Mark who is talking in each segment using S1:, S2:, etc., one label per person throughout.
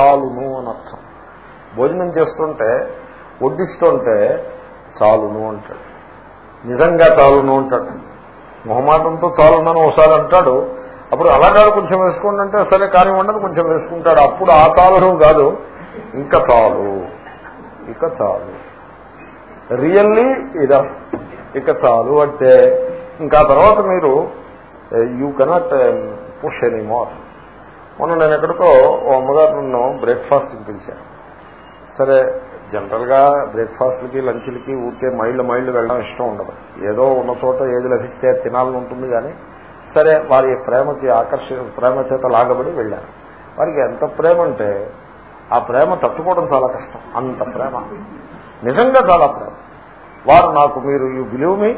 S1: చాలును అని అర్థం. భోజనం చేస్తుంటే వడ్డిస్తుంటే చాలును అంటాడు. నిజంగా చాలును అంటాడు. మొహమాటంతో చాలునని ఒకసారి అంటాడు. అప్పుడు అలాగాడు కొంచెం వేసుకోండి అంటే సరే కానివ్వండి కొంచెం వేసుకుంటాడు. అప్పుడు ఆ చాలును కాదు ఇంకా చాలు. ఇక చాలు. రియల్లీ ఇదా ఇక చాలు అంటే ఇంకా తర్వాత మీరు you cannot push any more మొన్న నేను ఎక్కడికో ఓ అమ్మగారు నన్ను బ్రేక్ఫాస్ట్కి పిలిచాను సరే జనరల్గా బ్రేక్ఫాస్ట్లకి లంచ్లకి ఊరికే మైళ్ళు మైళ్ళు వెళ్ళడం ఇష్టం ఉండదు. ఏదో ఉన్న చోట ఏది లభిస్తే తినాలని ఉంటుంది కానీ సరే వారి ప్రేమకి ఆకర్ష ప్రేమ చేత లాగబడి వెళ్ళాను వారికి ఎంత ప్రేమ అంటే ఆ ప్రేమ తట్టుకోవడం చాలా కష్టం. అంత ప్రేమ. నిజంగా చాలా ప్రేమ. వారు నాకు మీరు you believe me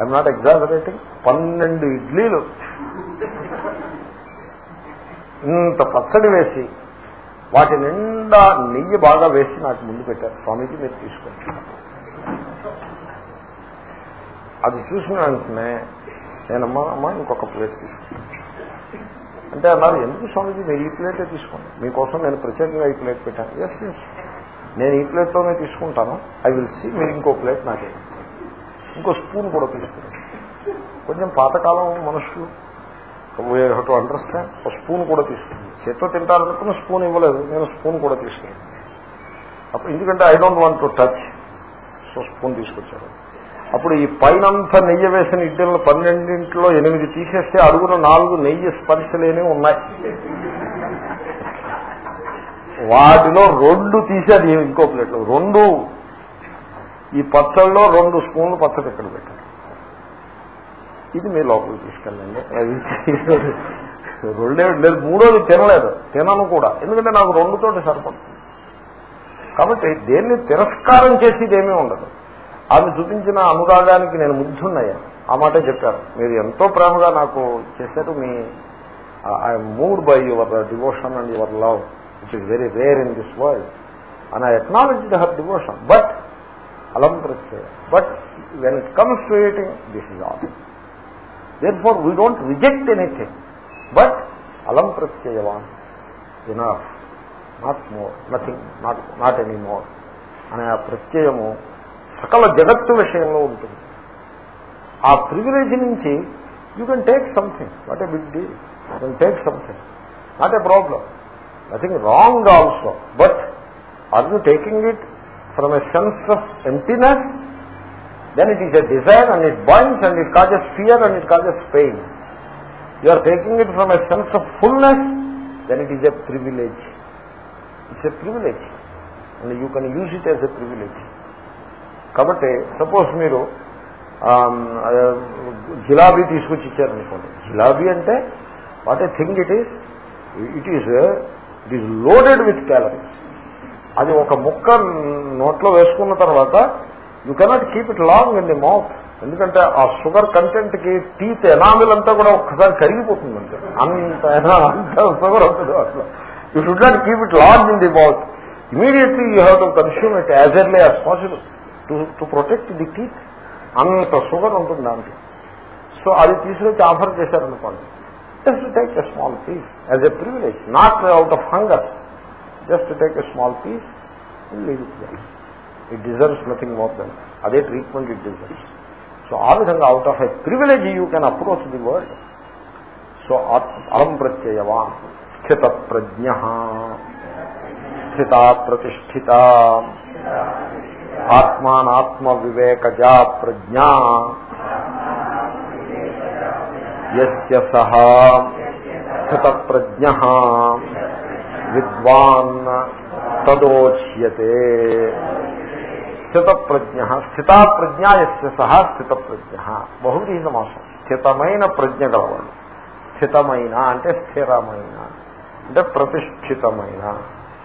S1: I'm not exaggerating పన్నెండు ఇడ్లీలు. ఇంత పచ్చడి వేసి వాటి నిండా నెయ్యి బాగా వేసి నాకు ముందు పెట్టారు. స్వామీజీ మీరు తీసుకోండి. అది చూసిన వెంటనే నేనమ్మా అమ్మా ఇంకొక ప్లేట్ తీసుకున్నాను అంటే అన్నారు ఎందుకు స్వామీజీ మీరు ఈ ప్లేటే తీసుకోండి? మీకోసం నేను ప్రత్యేకంగా ఈ ప్లేట్ పెట్టాను. ఎస్ ఎస్ నేను ఈ ప్లేట్లోనే తీసుకుంటాను. ఐ విల్ సీ మీరు ఇంకో ప్లేట్ నాకే. ఇంకో స్పూన్ కూడా తీసుకుంటాను కొంచెం పాతకాలం మనుషులు టు అండర్స్టాండ్ ఒక స్పూన్ కూడా తీసుకుంది. చేత్తో తింటారనుకున్న స్పూన్ ఇవ్వలేదు. నేను స్పూన్ కూడా తీసుకున్నాను. అప్పుడు ఎందుకంటే I don't want to touch so spoon తీసుకొచ్చారు. అప్పుడు ఈ పైనంతా నెయ్యి వేసిన ఇడ్డలు పన్నెండింట్లో ఎనిమిది తీసేస్తే అడుగున నాలుగు నెయ్యి స్పర్శలేని ఉన్నాయి. వాటిలో రెండు తీసేది ఇంకో ప్లేట్లో. రెండు ఈ పచ్చళ్ళలో రెండు స్పూన్లు పచ్చడి ఇక్కడ పెట్టారు? ఇది మీ లోపలికి తీసుకెళ్ళండి. అది రెండే లేదు మూడోది తినలేదు. తినను కూడా. ఎందుకంటే నాకు రెండుతోటి సరిపడుతుంది. కాబట్టి దేన్ని తిరస్కారం చేసేది ఏమీ ఉండదు. ఆమె చూపించిన అనురాగానికి నేను ముగ్ధున్నయ్యాను ఆ మాటే చెప్పారు. మీరు ఎంతో ప్రేమగా నాకు చేశారు. మీ I moved by your devotion and your love it is very rare in this world. And I acknowledge her devotion but Alam ప్రత్యయ but when it comes to eating this is all therefore we don't reject anything but Alam ప్రత్యయవాన్ enough not more nothing not not any more అనే ఆ ప్రత్యయము సకల జగత్తు విషయంలో ఉంటుంది. ఆ privilege నుంచి you can take something what a big deal you can take something not a problem nothing wrong also but are you taking it from a sense of emptiness then it is a desire and it binds and it causes fear and it causes pain. You are taking it from a sense of fullness, then it is a privilege. It's a privilege. And you can use it as a privilege. కాబట్టి suppose మీరు జిలాబీ తీసుకొచ్చి ఇచ్చారనుకోండి జిలాబీ అంటే what a thing it is it is it is loaded with calories అది ఒక ముక్క నోట్లో వేసుకున్న తర్వాత you cannot keep it long in the mouth ఎందుకంటే ఆ షుగర్ కంటెంట్కి టీత్ ఎనామిల్ అంతా కూడా ఒక్కసారి కరిగిపోతుంది అంతే. అంత అంత షుగర్ అవుతుంది అసలు. You should not keep it long in the mouth immediately you have to consume it as early as possible to to protect the teeth అంత షుగర్ ఉంటుంది దానికి. సో అది తీసుకొచ్చి ఆఫర్ చేశారనుకోండి. Just take a small piece as a privilege not out of hunger just take a small piece leave it it deserves nothing more than అదే treatment it deserves so ఆ విధంగా out of a privilege you can approach the world so అలం ప్రత్యయవా స్థిత ప్రజ్ఞ స్థిత ప్రతిష్ఠిత ఆత్మానాత్మ వివేకజా ప్రజ్ఞా యస్య సహా స్థిత ప్రజ్ఞ విద్వాన్ తదోచ్యతే స్థిత ప్రజ్ఞ స్థితా ప్రజ్ఞ సహా స్థిత ప్రజ్ఞ బహువ్రీహి సమాసం స్థితమైన ప్రజ్ఞ గలవాడు. స్థితమైన అంటే స్థిరమైన. అంటే ప్రతిష్ఠితమైన.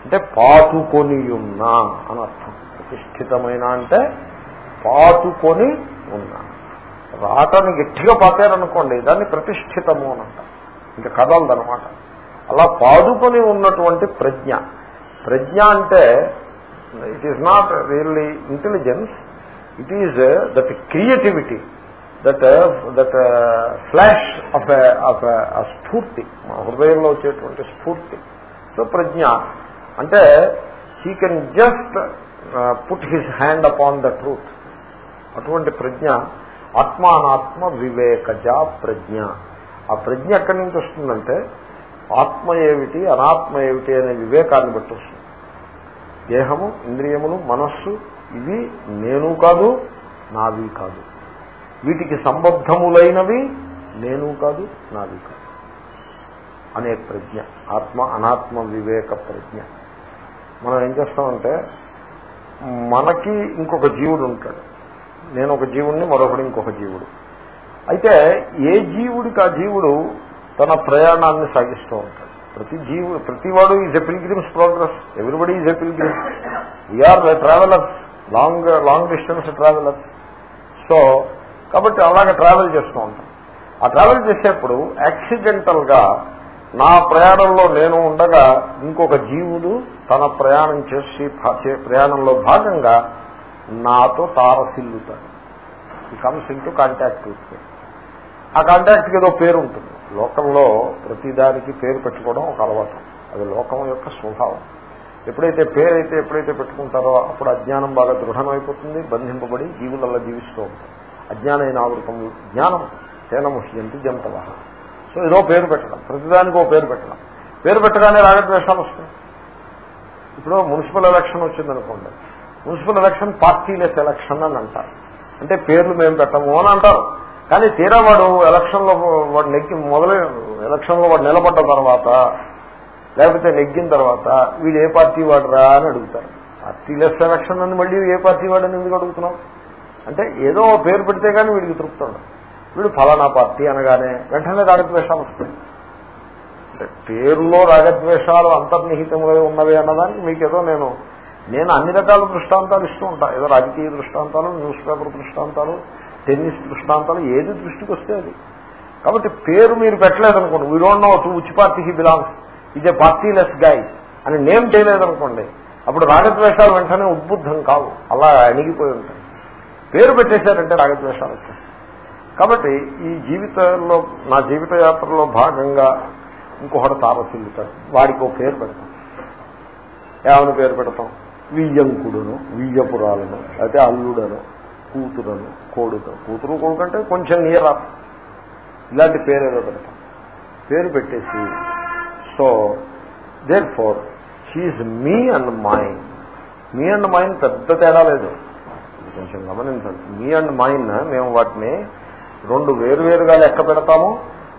S1: అంటే పాతుకొని ఉన్న అని అర్థం. ప్రతిష్ఠితమైన అంటే పాతుకొని ఉన్న. రాటను గట్టిగా పాతారనుకోండి దాన్ని ప్రతిష్ఠితము అని అంట ఇంకా కదలదనమాట అలా పాదుకొని ఉన్నటువంటి ప్రజ్ఞ. ప్రజ్ఞ అంటే it is not really intelligence it is that creativity that that flash of of స్ఫూర్తి మా హృదయంలో వచ్చేటువంటి స్ఫూర్తి. సో ప్రజ్ఞ అంటే he can just put his hand upon the truth అటువంటి ప్రజ్ఞ. ఆత్మానాత్మ వివేకజ ప్రజ్ఞ. ఆ ప్రజ్ఞ ఎక్కడి నుంచి వస్తుందంటే ఆత్మ ఏమిటి అనాత్మ ఏమిటి అనే వివేకాన్ని బట్టి వస్తుంది. దేహము ఇంద్రియములు మనస్సు ఇవి నేను కాదు నావి కాదు. వీటికి సంబద్ధములైనవి నేను కాదు నావి కాదు. అనే ప్రజ్ఞ. ఆత్మ అనాత్మ వివేక ప్రజ్ఞ. మనం ఏం చేస్తామంటే మనకి ఇంకొక జీవుడు ఉంటాడు. నేను ఒక జీవుడిని మరొకడు ఇంకొక జీవుడు. అయితే ఏ జీవుడికి ఆ జీవుడు తన ప్రయాణాన్ని సాగిస్తూ ఉంటాడు? ప్రతి జీవుడు ప్రతివాడు is a pilgrim's progress everybody is a pilgrim we are travellers long long distance travellers so కాబట్టి అలాగే ట్రావెల్ చేస్తూ ఉంటాం. ఆ ట్రావెల్ చేసేప్పుడు యాక్సిడెంటల్గా నా ప్రయాణంలో నేను ఉండగా ఇంకొక జీవుడు తన ప్రయాణం చేసి ప్రయాణంలో భాగంగా నాతో తారసిల్లుతాడు. ఈ కమ్స్ ఇంటూ కాంటాక్ట్ ఆ కాంటాక్ట్కి ఏదో పేరు ఉంటుంది. లోకంలో ప్రతిదానికి పేరు పెట్టుకోవడం ఒక అలవాటు. అది లోకం యొక్క స్వభావం. ఎప్పుడైతే పేరైతే ఎప్పుడైతే పెట్టుకుంటారో అప్పుడు అజ్ఞానం బాగా దృఢమైపోతుంది బంధింపబడి జీవులలో జీవిస్తూ ఉంటారు. అజ్ఞానైన ఆవృతం జ్ఞానం తేన ముహ్యంతి జంతవ. సో ఏదో పేరు పెట్టడం ప్రతిదానికి ఓ పేరు పెట్టడం. పేరు పెట్టగానే రాగద్వేషాలు వస్తాయి. ఇప్పుడు మున్సిపల్ ఎలక్షన్ వచ్చిందనుకోండి. మున్సిపల్ ఎలక్షన్ పార్టీలెస్ ఎలక్షన్ అని అంటారు. అంటే పేర్లు మేము పెట్టము అని అంటారు. కానీ తీరా వాడు ఎలక్షన్లో వాడు నెగ్గి మొదలై ఎలక్షన్లో వాడు నిలబడ్డ తర్వాత లేకపోతే నెగ్గిన తర్వాత వీడు ఏ పార్టీ వాడురా అని అడుగుతారు. పార్టీలెస్ ఎలక్షన్ అని మళ్ళీ ఏ పార్టీ వాడని ఎందుకు అడుగుతున్నాం అంటే ఏదో పేరు పెడితే కానీ వీడికి తృప్తుండదు. వీడు ఫలానా పార్టీ అనగానే వెంటనే రాగద్వేషాలు వస్తాయి. అంటే పేరులో రాగద్వేషాలు అంతర్నిహితంగా ఉన్నవి అన్నదానికి మీకేదో నేను నేను అన్ని రకాల దృష్టాంతాలు ఇస్తూ ఉంటాను ఏదో రాజకీయ దృష్టాంతాలు న్యూస్ పేపర్ దృష్టాంతాలు టెన్నిస్ దృష్టాంతాలు ఏది దృష్టికి వస్తే అది. కాబట్టి పేరు మీరు పెట్టలేదనుకోండి. We don't know to which he belongs ఇది పార్టీ లెస్ గాయ్ అని నేమ్ చేయలేదనుకోండి. అప్పుడు రాగద్వేషాలు వెంటనే ఉద్బుద్ధం కావు. అలా అణిగిపోయి ఉంటాయి. పేరు పెట్టేశారంటే రాగద్వేషాలు వచ్చాయి కాబట్టి ఈ జీవితంలో నా జీవిత యాత్రలో భాగంగా ఇంకొకటి తారసిల్లుతాడు వాడికి ఒక పేరు పెడతాం. ఏమని పేరు పెడతాం? వియ్యంకుడును వియ్యపురాలను అయితే అల్లుడను. కూతురను కోడుక కూతురు కొడుకు అంటే కొంచెం నియర్ ఇలాంటి పేరు ఏదో పెడతాం. పేరు పెట్టేసి so therefore she me and mine me and mine పెద్ద తేడా లేదు. కొంచెం గమనించండి. మీ అండ్ మైన్ మేము వాటిని రెండు వేరువేరుగా లెక్క పెడతాము.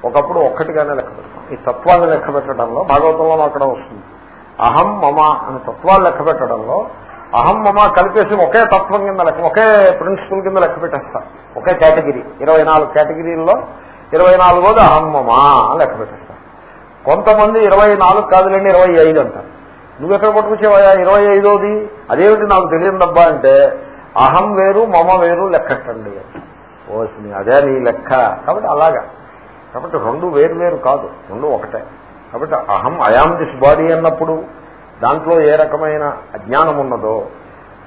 S1: ఒకప్పుడు ఒక్కటిగానే లెక్క పెడతాం. ఈ తత్వాన్ని లెక్క పెట్టడంలో భాగవతంలో అక్కడ వస్తుంది. అహం మమ అనే తత్వాలు లెక్క పెట్టడంలో అహం మమ కలిపేసి ఒకే తత్వం కింద లెక్క ఒకే ప్రిన్సిపల్ కింద లెక్క పెట్టేస్తా. ఒకే కేటగిరీ. ఇరవై నాలుగు కేటగిరీల్లో ఇరవై నాలుగోది అహం మమ లెక్క పెట్టేస్తా. కొంతమంది ఇరవై నాలుగు కాదులేండి ఇరవై ఐదు అంటారు. నువ్వు ఎక్కడ పట్టుకొచ్చేవా ఇరవై ఐదోది? అదేమిటి నాకు తెలియదబ్బా అంటే అహం వేరు మమ వేరు లెక్కట్టండి ఓసిని అదే నీ లెక్క. కాబట్టి అలాగా. కాబట్టి రెండు వేరు వేరు కాదు రెండు ఒకటే. కాబట్టి అహం అయామ్ దిస్ బాడీ అన్నప్పుడు దాంట్లో ఏ రకమైన అజ్ఞానం ఉన్నదో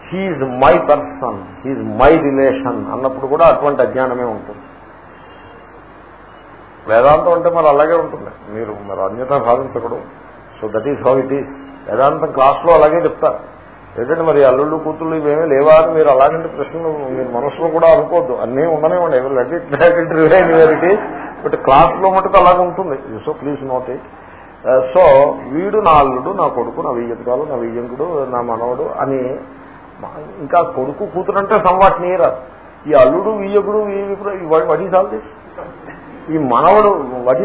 S1: he's my person he's my relation అన్నప్పుడు కూడా అటువంటి అజ్ఞానమే ఉంటుంది. వేదాంతం అంటే మరి అలాగే ఉంటుంది. మీరు మరి అన్యత భావించకూడదు. So that is how it is వేదాంతం క్లాస్లో అలాగే చెప్తారు. ఏంటంటే మరి అల్లుళ్ళు కూతుళ్ళు ఇవేమీ లేవా అని మీరు అలాంటి ప్రశ్నలు మీరు మనసులో కూడా అనుకోవద్దు. అన్నీ ఉండనివ్వండి. Let it let it remain but క్లాస్లో మటుకు అలాగే ఉంటుంది. So please note it so వీడు నా అల్లుడు నా కొడుకు నా వియ్యపురాలు నా వియ్యంకుడు నా మనవడు అని ఇంకా కొడుకు కూతురు అంటే సంవాట్ నీరా. ఈ అల్లుడు వియ్యకుడు వడ్ ఈజ్ ఆల్ దిస్? ఈ మనవడు వడ్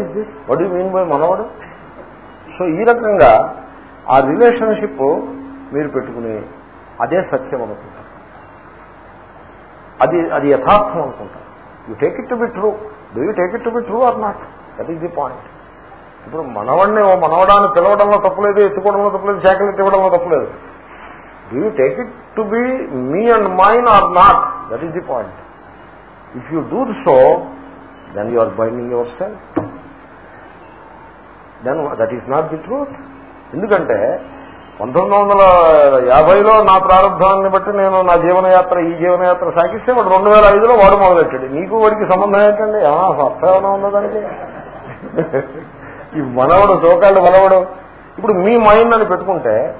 S1: వడి దిస్? మీన్ బై మనవడు? సో ఈ రకంగా ఆ రిలేషన్షిప్ మీరు పెట్టుకుని అదే సత్యం అనుకుంటారు అది అది యథార్థం అనుకుంటారు you take it to be true. Do you take it to be true or not? That is the point. ఇప్పుడు మనవడిని ఓ మనవడాన్ని పిలవడంలో తప్పలేదు ఎత్తుకోవడంలో తప్పలేదు చాకలెట్ ఇవ్వడంలో తప్పలేదు. Do you take it to be me and mine or not that is the point if you do so then you are binding yourself then that is not the truth ఎందుకంటే పంతొమ్మిది వందల యాభైలో నా ప్రారంభాన్ని బట్టి నేను నా జీవనయాత్ర ఈ జీవనయాత్ర సాగిస్తే వాడు రెండు వేల ఐదులో వాడు మొదలెట్టాడు. నీకు వాడికి సంబంధం ఏంటండి? ఏమన్నా స్వస్థ ఏమైనా ఉన్నదానికి ఈ మనవడు సోకాళ్ళు మనవడు ఇప్పుడు మీ మైండ్ అని పెట్టుకుంటే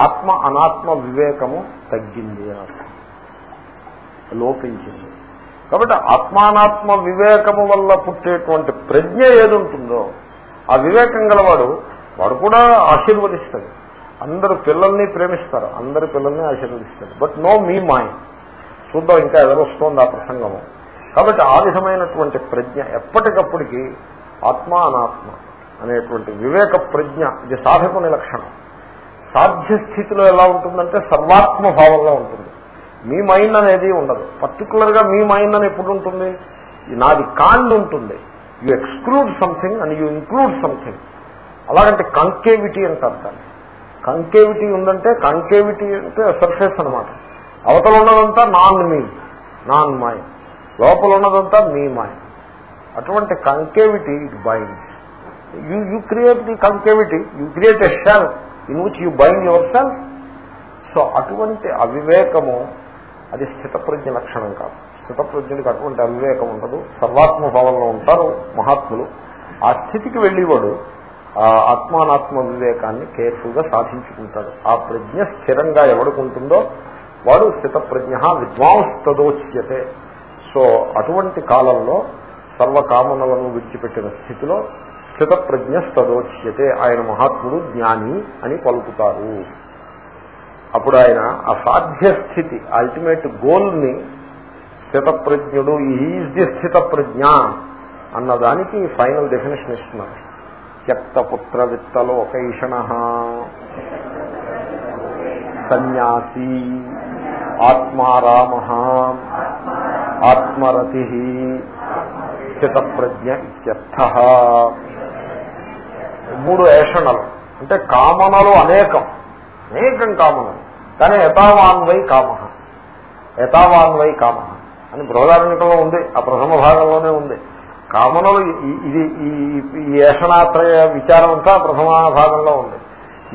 S1: ఆత్మ అనాత్మ వివేకము తగ్గింది అని లోపించింది. కాబట్టి ఆత్మానాత్మ వివేకము వల్ల పుట్టేటువంటి ప్రజ్ఞ ఏదుంటుందో ఆ వివేకం గలవాడు వాడు కూడా ఆశీర్వదిస్తాడు. అందరు పిల్లల్ని ప్రేమిస్తారు అందరి పిల్లల్ని ఆశీర్వదిస్తారు. But no me mind. చూద్దాం ఇంకా ఎదురొస్తోంది ఆ ప్రసంగము. కాబట్టి ఆ విధమైనటువంటి ప్రజ్ఞ ఎప్పటికప్పటికి ఆత్మ అనాత్మ అనేటువంటి వివేక ప్రజ్ఞ ఇది సాధకుని లక్షణం. సాధ్య స్థితిలో ఎలా ఉంటుందంటే సర్వాత్మభావంలో ఉంటుంది. మీ మైండ్ అనేది ఉండదు. పర్టికులర్గా మీ మైండ్ అని ఎప్పుడు ఉంటుంది? నాది కాండ్ ఉంటుంది. You exclude something and you include something. అలాగంటే కంకేవిటీ అంటారు దాన్ని. కంకేవిటీ ఉందంటే కంకేవిటీ అంటే సర్ఫేస్ అనమాట అవతల ఉన్నదంతా నాన్ మీ నాన్ మైండ్ లోపల ఉన్నదంతా మీ మైండ్ అటువంటి concavity it bind you you create the concavity you create a shell in which you bind your cell so అటువంటి అవివేకము అది స్థితప్రజ్ఞ లక్షణం కాదు. స్థితప్రజ్ఞుడికి అటువంటి అవివేకం ఉండదు. సర్వాత్మ భావంలో ఉంటారు మహాత్ములు. ఆ స్థితికి వెళ్ళేవాడు ఆత్మానాత్మ వివేకాన్ని కేర్ఫుల్గా సాధించుకుంటాడు. ఆ ప్రజ్ఞ స్థిరంగా ఎవడుకుంటుందో వాడు స్థితప్రజ్ఞ విద్వాంస్తదోచ్యతే. సో అటువంటి కాలంలో సర్వకామనలను విడిచిపెట్టిన స్థితిలో స్థితప్రజ్ఞ సదోచ్యతే ఆయన మహాత్ముడు జ్ఞాని అని పలుకుతారు. అప్పుడు ఆయన అసాధ్య స్థితి అల్టిమేట్ గోల్ని స్థితప్రజ్ఞుడు ఈజ్ ది స్థితప్రజ్ఞ అన్నదానికి ఫైనల్ డెఫినేషన్ ఇస్తున్నారు. త్యక్తపుత్ర విత్తలోకైషణ సన్యాసి ఆత్మారామ. ఆత్మరతి. స్థితప్రజ్ఞ ఇత్యర్థ. మూడు ఏషణలు. అంటే కామనలు అనేకం. అనేకం కామనలు. కానీ యథావాన్వై కామ. యథావాన్వై కామ. అని బృహదారణ్యంలో ఉంది. ఆ ప్రథమ భాగంలోనే ఉంది. కామనలు ఇది ఈ- ఈ ఏషణాత్రయ విచారం అంతా ప్రథమ భాగంలో ఉంది.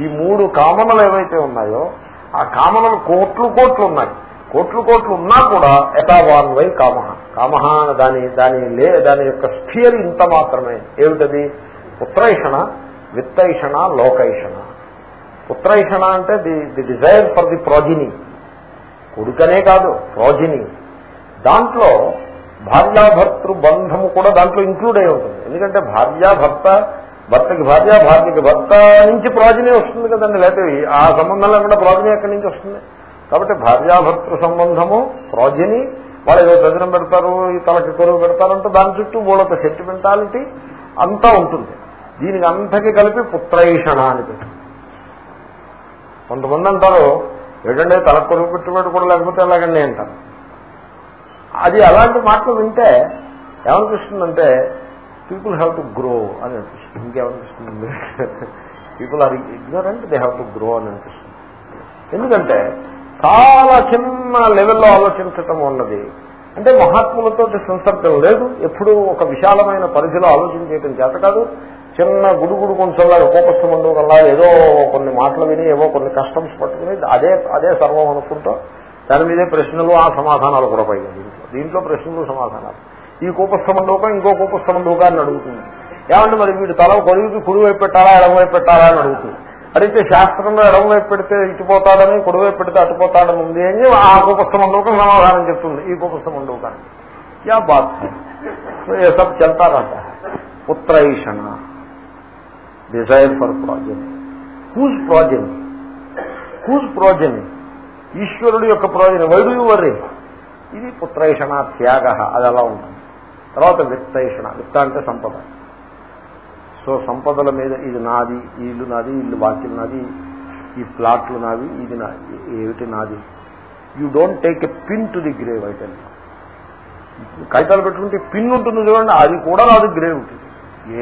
S1: ఈ మూడు కామనలు ఏవైతే ఉన్నాయో ఆ కామనలు కోట్లు కోట్లు ఉన్నాయి. కోట్లు కోట్లు ఉన్నా కూడా యథావాన్వై కామ. కామ దాని దాని లే దాని యొక్క స్ఫియర్ ఇంత మాత్రమే. ఏమిటది? పుత్రైషణ విత్తైషణ లోకైషణ. పుత్రైషణ అంటే the the desire for the progeny. కొడుకనే కాదు ప్రోజిని. దాంట్లో భార్యాభర్తృ బంధము కూడా దాంట్లో ఇంక్లూడ్ అయి ఉంటుంది. ఎందుకంటే భార్యాభర్త భర్తకి భార్య భార్యకి భర్త నుంచి ప్రాజనే వస్తుంది కదండి. లేకపోతే ఆ సంబంధం లేకుండా ప్రోజిని ఎక్కడి నుంచి వస్తుంది? కాబట్టి భార్యాభర్తృ సంబంధము ప్రాజని వాళ్ళు ఏదో చదిరం పెడతారు ఈ తలకి కొరువు పెడతారంటే దాని చుట్టూ మూలత సెంటిమెంటాలిటీ అంతా ఉంటుంది. దీనికి అంతకి కలిపి పుత్రైషణ అని కొంతమంది అంటారు ఏంటంటే తల కొరువు పెట్టుబడి కూడా లేకపోతే ఎలాగండి అంటారు. అది అలాంటి మాటలు వింటే ఏమనిపిస్తుందంటే పీపుల్ హ్యావ్ టు గ్రో అని అనిపిస్తుంది. ఇంకేమనిపిస్తుంది? People are ignorant they have to grow అని అనిపిస్తుంది. ఎందుకంటే చాలా చిన్న లెవెల్లో ఆలోచించటం ఉన్నది. అంటే మహాత్ములతో సంసర్గం లేదు. ఎప్పుడూ ఒక విశాలమైన పరిధిలో ఆలోచన చేయటం చేత కాదు. చిన్న గుడుగుడు కొంచెంలా కోపస్థం ఉండవల్లా ఏదో కొన్ని మాటలు విని ఏవో కొన్ని కస్టమ్స్ పట్టుకుని అదే అదే సర్వం అనుకుంటూ దాని మీదే ప్రశ్నలు ఆ సమాధానాలు కూడా పైగా దీంట్లో. దీంట్లో ప్రశ్నలు సమాధానాలు. ఈ కూపస్థమండోక ఇంకో కూపస్థమండోక అని అడుగుతుంది. ఏమంటే మరి వీడు తల కొడుగుకి కుడివైపు పెట్టాలా ఎడమవైపు పెట్టాలా అని అడుగుతుంది. అడిగితే శాస్త్రంలో ఎడమవైపు పెడితే ఇటుపోతాడని కుడివైపు పెడితే అటుపోతాడని ఉంది అని ఆ కూపస్థమండోకం సమాధానం చెప్తుంది. ఈ కూపస్థమండోకాన్ని యా బాత్ సో ఏ సబ్ చల్తా పుత్రైషణ. Desire for project whose project whose project ఈశ్వరుడు యొక్క ప్రయోజనం వైడు వరే ఇది పుత్రేషణ త్యాగ అది అలా ఉంటుంది. తర్వాత విత్తేషణ. విత్త అంటే సంపద. సో సంపదల మీద ఇది నాది ఇల్లు నాది ఇల్లు వాకిలు నాది ఈ ప్లాట్లు నాది ఇది నా ఏమిటి నాది? You don't take a pin to the grave అయితే కాగితాలు పెట్టుకుంటే పిన్ ఉంటుంది చూడండి అది కూడా రాదు గ్రేవ్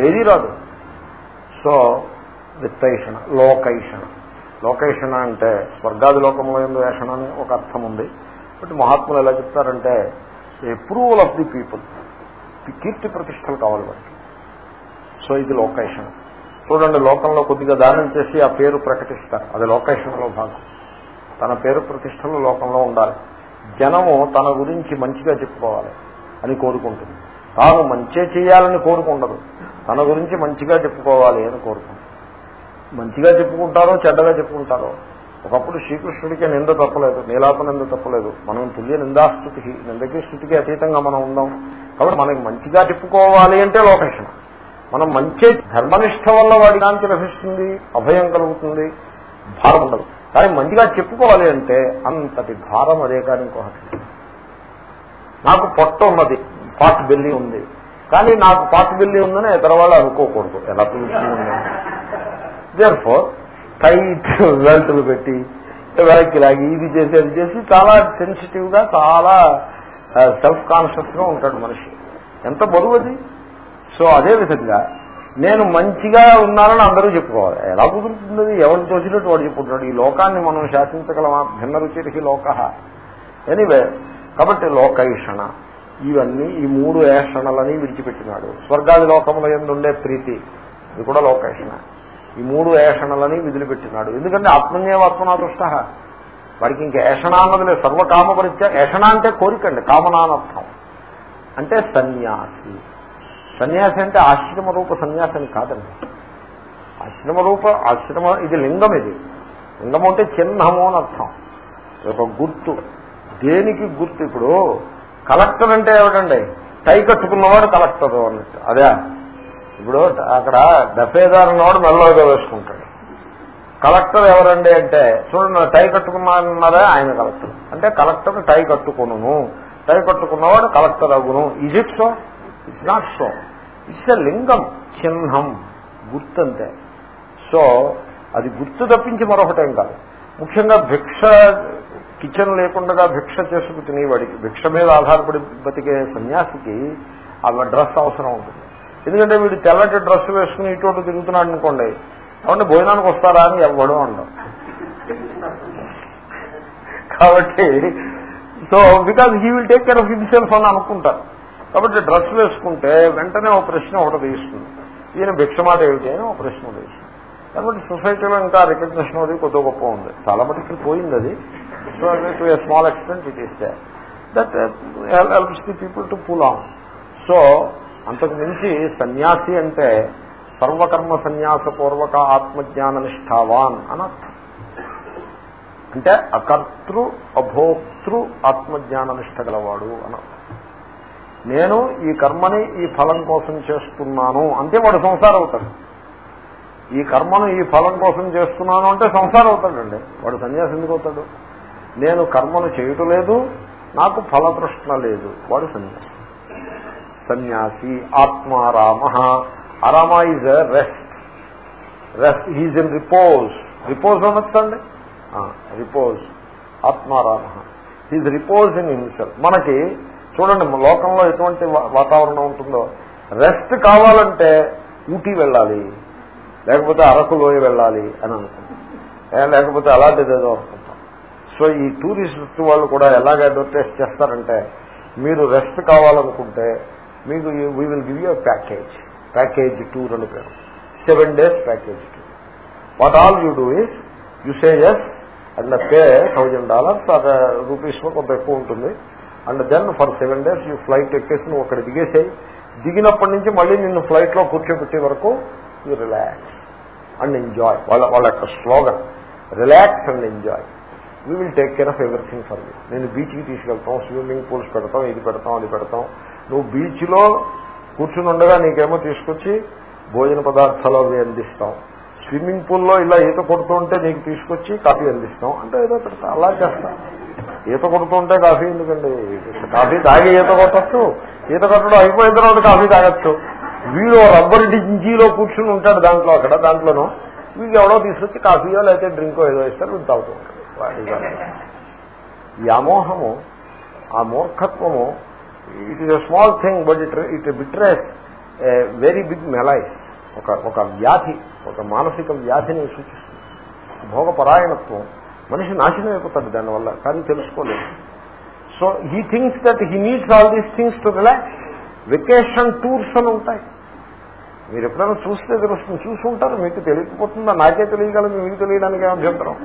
S1: ఏది రాదు. సో విత్తైషణ లోకైషణ. లోకేషణ అంటే స్వర్గాది లోకంలో ఎందు వేషణ అని ఒక అర్థం ఉంది. బట్ మహాత్ములు ఎలా చెప్తారంటే అప్రూవల్ ఆఫ్ ది పీపుల్ కీర్తి ప్రతిష్టలు కావాలి వారికి. సో ఇది లోకేషణ. చూడండి లోకంలో కొద్దిగా దానం చేసి ఆ పేరు ప్రకటిస్తారు. అది లోకేషణలో భాగం. తన పేరు ప్రతిష్టలు లోకంలో ఉండాలి. జనము తన గురించి మంచిగా చెప్పుకోవాలి అని కోరుకుంటుంది. తాను మంచే చేయాలని కోరుకుండదు. తన గురించి మంచిగా చెప్పుకోవాలి అని కోరుకుంటుంది మంచిగా చెప్పుకుంటారో చెడ్డగా చెప్పుకుంటారో? ఒకప్పుడు శ్రీకృష్ణుడికి నింద తప్పలేదు నీలాప నింద తప్పలేదు. మనం తుల్య నిందాస్థుతికి నిందకి స్థుతికి అతీతంగా మనం ఉందాం కాబట్టి మనకి మంచిగా చెప్పుకోవాలి అంటే లోకేషణ మనం మంచి ధర్మనిష్ట వల్ల వాడి కాంతి లభిస్తుంది అభయం కలుగుతుంది భారం ఉండదు. కానీ మంచిగా చెప్పుకోవాలి అంటే అంతటి భారం అదే కానీ ఇంకొకటి. నాకు పొట్ట ఉన్నది. పాట్ బెల్లి ఉంది. కానీ నాకు పాట్ బెల్లి ఉందని ఇతర వాళ్ళు అనుకోకూడదు. ఎలా పిలుస్తుంది దేర్ ఫోర్ టైట్ వెల్తులు పెట్టి వెనక్కి లాగి ఇది చేసి అది చేసి చాలా సెన్సిటివ్గా చాలా సెల్ఫ్ కాన్షియస్గా ఉంటాడు మనిషి. ఎంత బరువు అది? సో అదే విధంగా నేను మంచిగా ఉన్నానని అందరూ చెప్పుకోవాలి. ఎలా కుదురుతుంది ఎవరు తోచినట్టు వాడు చెప్పుకుంటున్నాడు? ఈ లోకాన్ని మనం శాసించగలమా? భిన్న రుచికి లోక. ఎనీవే కాబట్టి లోకైషణ. ఇవన్నీ ఈ మూడు ఏషణలని విడిచిపెట్టినాడు. స్వర్గాది లోకముల ఎందుండే ప్రీతి? ఇది కూడా లోకేషణ. ఈ మూడు ఏషణలని విదిలిపెట్టినాడు. ఎందుకంటే ఆత్మన్యేవాత్మనాదృష్ట వాడికి ఇంక ఏషణ అన్నది లేదు. సర్వకామ పరిత్యా ఏషణ అంటే కోరికండి. కామనానర్థం. అంటే సన్యాసి. సన్యాసి అంటే ఆశ్రమ రూప సన్యాసం కాదండి. ఆశ్రమ రూప ఆశ్రమ ఇది లింగం ఇది. లింగం అంటే చిహ్నము అని అర్థం. ఒక గుర్తు. దేనికి గుర్తు ఇప్పుడు? కలెక్టర్ అంటే ఏమిటండి? టై కట్టుకున్నవాడు కలెక్టర్ అన్నట్టు. అదే. ఇప్పుడు అక్కడ డఫేదార్ ఉన్నవాడు మెల్లగా వేసుకుంటాడు. కలెక్టర్ ఎవరండి అంటే చూడండి టై కట్టుకున్నారన్నారా ఆయన కలెక్టర్. అంటే కలెక్టర్ టై కట్టుకును టై కట్టుకున్నవాడు కలెక్టర్ అగును. Is it so it's not so it's a లింగం చిహ్నం గుర్తంతే. సో అది గుర్తు తప్పించి మరొకటేం కాదు. ముఖ్యంగా భిక్ష కిచెన్ లేకుండా భిక్ష చేసుకు తినేవాడికి. భిక్ష మీద ఆధారపడి బతికే సన్యాసికి ఆ డ్రెస్ అవసరం ఉంటుంది. ఎందుకంటే వీడు తెల్లటి డ్రెస్ వేసుకుని ఇటువంటి తిరుగుతున్నాడు అనుకోండి కాబట్టి భోజనానికి వస్తారా అని ఎవ్వడం ఉండవు కాబట్టి so because he will take care of himself అని అనుకుంటారు. కాబట్టి డ్రెస్ వేసుకుంటే వెంటనే ఒక ప్రశ్న ఒకటి తీస్తుంది. ఈయన భిక్షమాట ఏమిటి అని ఒక ప్రశ్న తీస్తుంది. కాబట్టి సొసైటీలో ఇంకా రికగ్నేషన్ అది కొద్ది గొప్ప ఉంది. చాలా మటుకు పోయింది అది. So to a small extent it is that helps the people to pull on so అంతకు మించి సన్యాసి అంటే సర్వకర్మ సన్యాసపూర్వక ఆత్మజ్ఞాన నిష్ఠావాన్ అని అంటే అకర్తృ అభోక్తృ ఆత్మజ్ఞాన నిష్ట గలవాడు అని నేను ఈ కర్మని ఈ ఫలం కోసం చేస్తున్నాను. అంటే వాడు సంసారం అవుతాడు ఈ కర్మను ఈ ఫలం కోసం చేస్తున్నాను అంటే సంసారం అవుతాడండి. వాడు సన్యాసి ఎందుకు అవుతాడు? నేను కర్మను చేయటం లేదు నాకు ఫలతృష్ణ లేదు. వాడు సన్యాసి. సన్యాసి ఆత్మారామ ఆరామ is rest. Rest he's in repose. Repose అనొచ్చండి? Repose. ఆత్మారామ హీజ్ రిపోజ్ ఇన్ హిమ్సెల్ మనకి చూడండి లోకంలో ఎటువంటి వాతావరణం ఉంటుందో? రెస్ట్ కావాలంటే ఊటీ వెళ్ళాలి. లేకపోతే అరకు లోయ వెళ్ళాలి అని అనుకుంటాం. లేకపోతే అలాంటిది ఏదో అనుకుంటాం. సో ఈ టూరిస్ట్ వాళ్ళు కూడా ఎలాగ అడ్వర్టైజ్ చేస్తారంటే మీరు రెస్ట్ కావాలనుకుంటే మీకు we will give you package package tour అని పేరు. Seven days package tour what all you do is you say yes and pay thousand dollars or rupees కొంత ఎక్కువ ఉంటుంది. And then for seven days you flight ఎక్కేసి నువ్వు అక్కడ దిగేసాయి. దిగినప్పటి నుంచి మళ్ళీ నిన్ను ఫ్లైట్లో కూర్చోబెట్టే వరకు యూ రిలాక్స్ అండ్ ఎంజాయ్ వాళ్ళ వాళ్ళ యొక్క slogan relax and enjoy we will take care of everything for you నేను బీచ్కి తీసుకెళ్తాం స్విమ్మింగ్ పూల్స్ పెడతాం ఇది పెడతాం అది పెడతాం. నువ్వు బీచ్లో కూర్చుని ఉండగా నీకేమో తీసుకొచ్చి భోజన పదార్థాలు అవి అందిస్తాం. స్విమ్మింగ్ పూల్లో ఇలా ఈత కొడుతూ ఉంటే నీకు తీసుకొచ్చి కాఫీ అందిస్తాం. అంటే ఏదో పెడతా అలా చేస్తాం. ఈత కొడుతూ ఉంటే కాఫీ ఎందుకండి? కాఫీ తాగి ఈత కొట్టచ్చు. ఈత కొట్టడం అయిపోయిన తర్వాత కాఫీ తాగొచ్చు. వీడు రబ్బర్ డిజీలో కూర్చుని ఉంటాడు దాంట్లో అక్కడ దాంట్లోనూ. వీళ్ళు ఎవడో తీసుకొచ్చి కాఫీయో లేకపోతే డ్రింకో ఏదో ఇస్తారు వీడు తాగుతూ ఉంటాడు. ఈ అమోహము ఆ మూర్ఖత్వము it is a small thing but it it betrays very big malaise ఒక ఒక వ్యాధి ఒక మానసిక వ్యాధిని సూచిస్తుంది. భోగపరాయణత్వం. మనిషి నాశనం అయిపోతాడు దానివల్ల కానీ తెలుసుకోలేదు. So he thinks that he needs all these things to relax vacation tours అని ఉంటాయి. మీరు ఎప్పుడైనా చూస్తే తెలుస్తుంది. చూసుంటారు మీకు తెలియకపోతుందా? నాకే తెలియగలదు. మీకు తెలియడానికి అభ్యంతరం?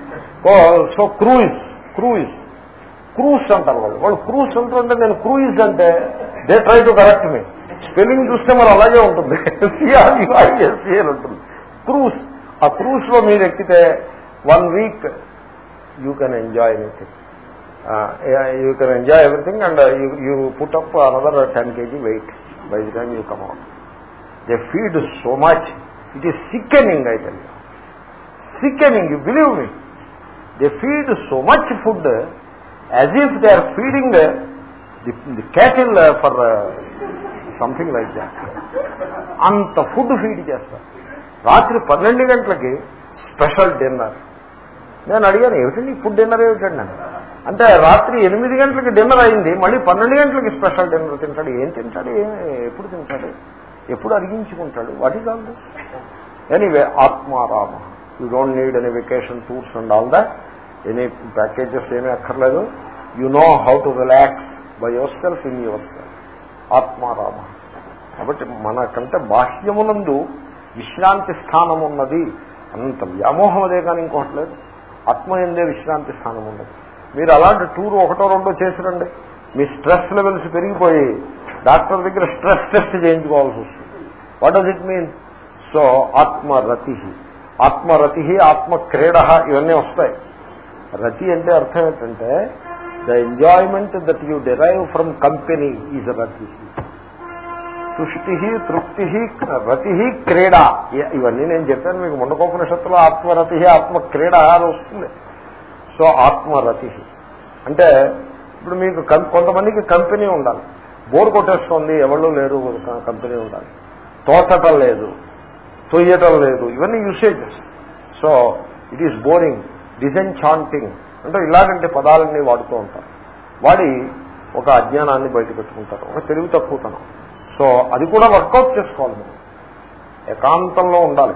S1: So cruise cruise. క్రూస్ అంటారు వాళ్ళు. వాళ్ళు క్రూస్ అంటారంటే నేను క్రూయిజ్ అంటే they try to correct me spelling చూస్తే మరి అలాగే ఉంటుంది. సిఆర్ఈఎస్సిఎల్ ఉంటుంది. క్రూస్ ఆ క్రూస్లో మీరు ఎక్కితే one week you can enjoy anything you can enjoy everything and you put up another ten KG weight by the time you come out they feed so much it is sickening అయితే sickening you believe me they feed so much food as if they are feeding the cattle for something like that అంత food feed చేస్తారు. రాత్రి పన్నెండు గంటలకి special dinner నేను అడిగాను ఏమిటండి food dinner ఏమిటండి? నేను అంటే రాత్రి ఎనిమిది గంటలకి డిన్నర్ అయింది మళ్ళీ పన్నెండు గంటలకి స్పెషల్ డిన్నర్ తింటాడు. ఏం తింటాడు? ఎప్పుడు తింటాడు? ఎప్పుడు అరిగించుకుంటాడు? వాటి కాదు anyway Atmarama you don't need any vacation tours and all that any packages ఏమీ అక్కర్లేదు. You know how to relax by yourself in yourself ఆత్మారామ కాబట్టి మనకంటే బాహ్యమునందు విశ్రాంతి స్థానం ఉన్నది అంత వ్యామోహం అదే కానీ ఇంకోట్లేదు ఆత్మ ఎందే విశ్రాంతి స్థానం ఉన్నది మీరు అలాంటి టూర్ ఒకటో రెండో చేసిరండి. మీ స్ట్రెస్ లెవెల్స్ పెరిగిపోయి డాక్టర్ దగ్గర స్ట్రెస్ టెస్ట్ చేయించుకోవాల్సి వస్తుంది. What does it mean so ఆత్మరతి. ఆత్మరతి ఆత్మ క్రీడ ఇవన్నీ వస్తాయి. రతి అంటే అర్థం ఏంటంటే the enjoyment that you derive from company is రతి. తుష్టి తృప్తి రతి క్రీడ. ఇవన్నీ నేను చెప్పాను మీకు ముండకోపనిషత్తులో ఆత్మరతి ఆత్మ క్రీడ అని వస్తుంది. సో ఆత్మరతి. అంటే ఇప్పుడు మీకు కొంతమందికి కంపెనీ ఉండాలి. బోర్ కొట్టేస్తుంది ఎవరు లేరు కంపెనీ ఉండాలి. తోచటం లేదు తొయ్యటం లేదు ఇవన్నీ usages. So it is boring disenchanting అంటే ఇలాగంటి పదాలన్నీ వాడుతూ ఉంటారు వాడి ఒక అజ్ఞానాన్ని బయట పెట్టుకుంటారు ఒక తెలివి తక్కువతనం. సో అది కూడా వర్కౌట్ చేసుకోవాలి మనం. ఏకాంతంలో ఉండాలి.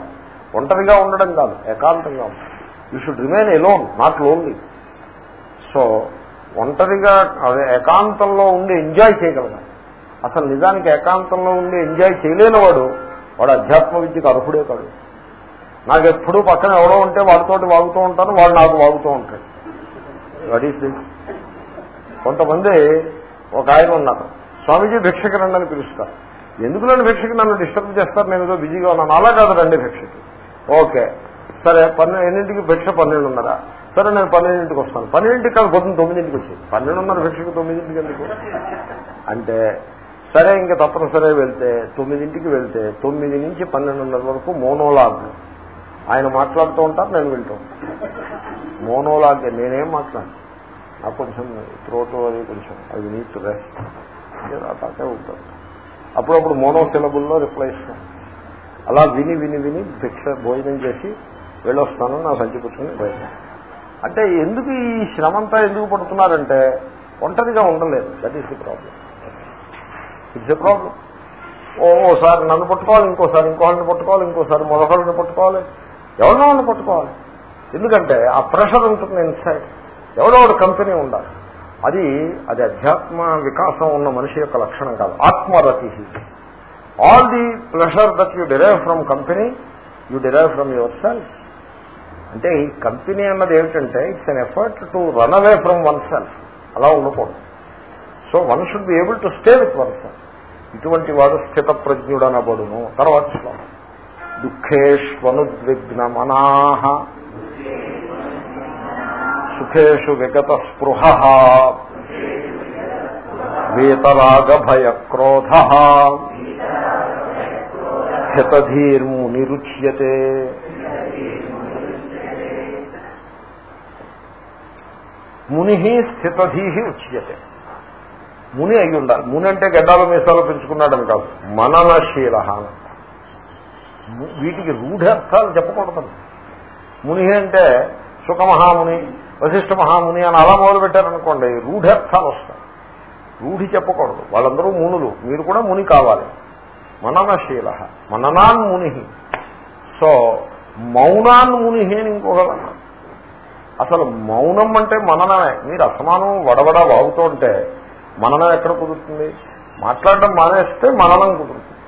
S1: ఒంటరిగా ఉండడం కాదు ఏకాంతంగా ఉండాలి. You should remain alone not lonely so ఒంటరిగా అదే ఏకాంతంలో ఉండి ఎంజాయ్ చేయగలగాలి. అసలు నిజానికి ఏకాంతంలో ఉండి ఎంజాయ్ చేయలేని వాడు వాడు అధ్యాత్మ విద్యకు అర్హుడే కాడు. నాకు ఎప్పుడూ పక్కన ఎవడో ఉంటే వాడితోటి వాగుతూ ఉంటాను వాడు నాకు వాగుతూ ఉంటాడు. కొంతమంది ఒక ఆయన ఉన్నారు. స్వామీజీ భిక్షకు రండి అని పిలుస్తారు. ఎందుకు భిక్షకు నన్ను డిస్టర్బ్ చేస్తారు? నేను ఏదో బిజీగా ఉన్నాను. అలా కాదు రండి భిక్షకి. ఓకే సరే పన్నెండు ఎన్నింటికి భిక్ష పన్నెండున్నర? సరే నేను పన్నెండింటికి వస్తాను. పన్నెండింటికి కాదు పొద్దున్న తొమ్మిదింటికి వచ్చింది పన్నెండున్నర భిక్షకు తొమ్మిదింటికి ఎందుకు? అంటే సరే ఇంకా తప్పనిసరి వెళ్తే తొమ్మిదింటికి వెళ్తే తొమ్మిది నుంచి పన్నెండున్నర వరకు మోనోలాగ్ ఆయన మాట్లాడుతూ ఉంటారు నేను వింటూ మోనోలాగ్ నేనేం మాట్లాడు నాకు కొంచెం త్రోట్ అది కొంచెం అది నీట్ రెస్ట్ అలాగే ఉంటుంది అప్పుడప్పుడు మోనో సిలబుల్లో రిప్లై ఇస్తాను. అలా విని విని విని భిక్ష భోజనం చేసి వెళ్ళొస్తాను నా సంచి కూర్చొని బయట. అంటే ఎందుకు ఈ శ్రమంతా ఎందుకు పడుతున్నారంటే ఒంటరిగా ఉండలేదు. That is the problem it's a problem ఓసారి నన్ను పట్టుకోవాలి ఇంకోసారి ఇంకోళ్ళని పట్టుకోవాలి ఇంకోసారి మరొకళ్ళని పట్టుకోవాలి. ఎవరినో వాళ్ళని పట్టుకోవాలి. ఎందుకంటే ఆ ప్రెషర్ ఉంటుంది ఇన్సైడ్ ఎవరో ఒక కంపెనీ ఉండాలి. అది అది అధ్యాత్మ వికాసం ఉన్న మనిషి యొక్క లక్షణం కాదు. ఆత్మరతి. All the pressure that you derive from company you derive from yourself అంటే ఈ కంపెనీ అన్నది ఏమిటంటే it's an effort to run away from oneself అలా ఉండకూడదు. So one should be able to stay with oneself ఇటువంటి వాడు స్థిత ప్రజ్ఞుడు తర్వాత శ్లోకం. దుఃఖేష్వనుద్విగ్న మనాహ సుఖేషు విగత స్పృహ వేతరాగ భయ క్రోధ ముని స్థితధీ ఉచ్యతే. ముని అయి ఉండాలి ముని అంటే గడ్డాలు మీసాలు పెంచుకున్నాడని కాదు. మననశీల వీటికి రూఢార్థాలు చెప్పకూడదు. ముని అంటే సుఖమహాముని వశిష్ఠ మహాముని అని అలా మొదలు పెట్టారనుకోండి రూఢార్థాలు వస్తాయి. రూఢి చెప్పకూడదు. వాళ్ళందరూ మునులు. మీరు కూడా ముని కావాలి. మననశీల మననాన్ ముని సో మౌనాన్ ముని అని ఇంకొకరు అసలు మౌనం అంటే మననమే. మీరు అసమానం వడవడ వాగుతూ ఉంటే మననం ఎక్కడ కుదురుతుంది? మాట్లాడడం మానేస్తే మననం కుదురుతుంది.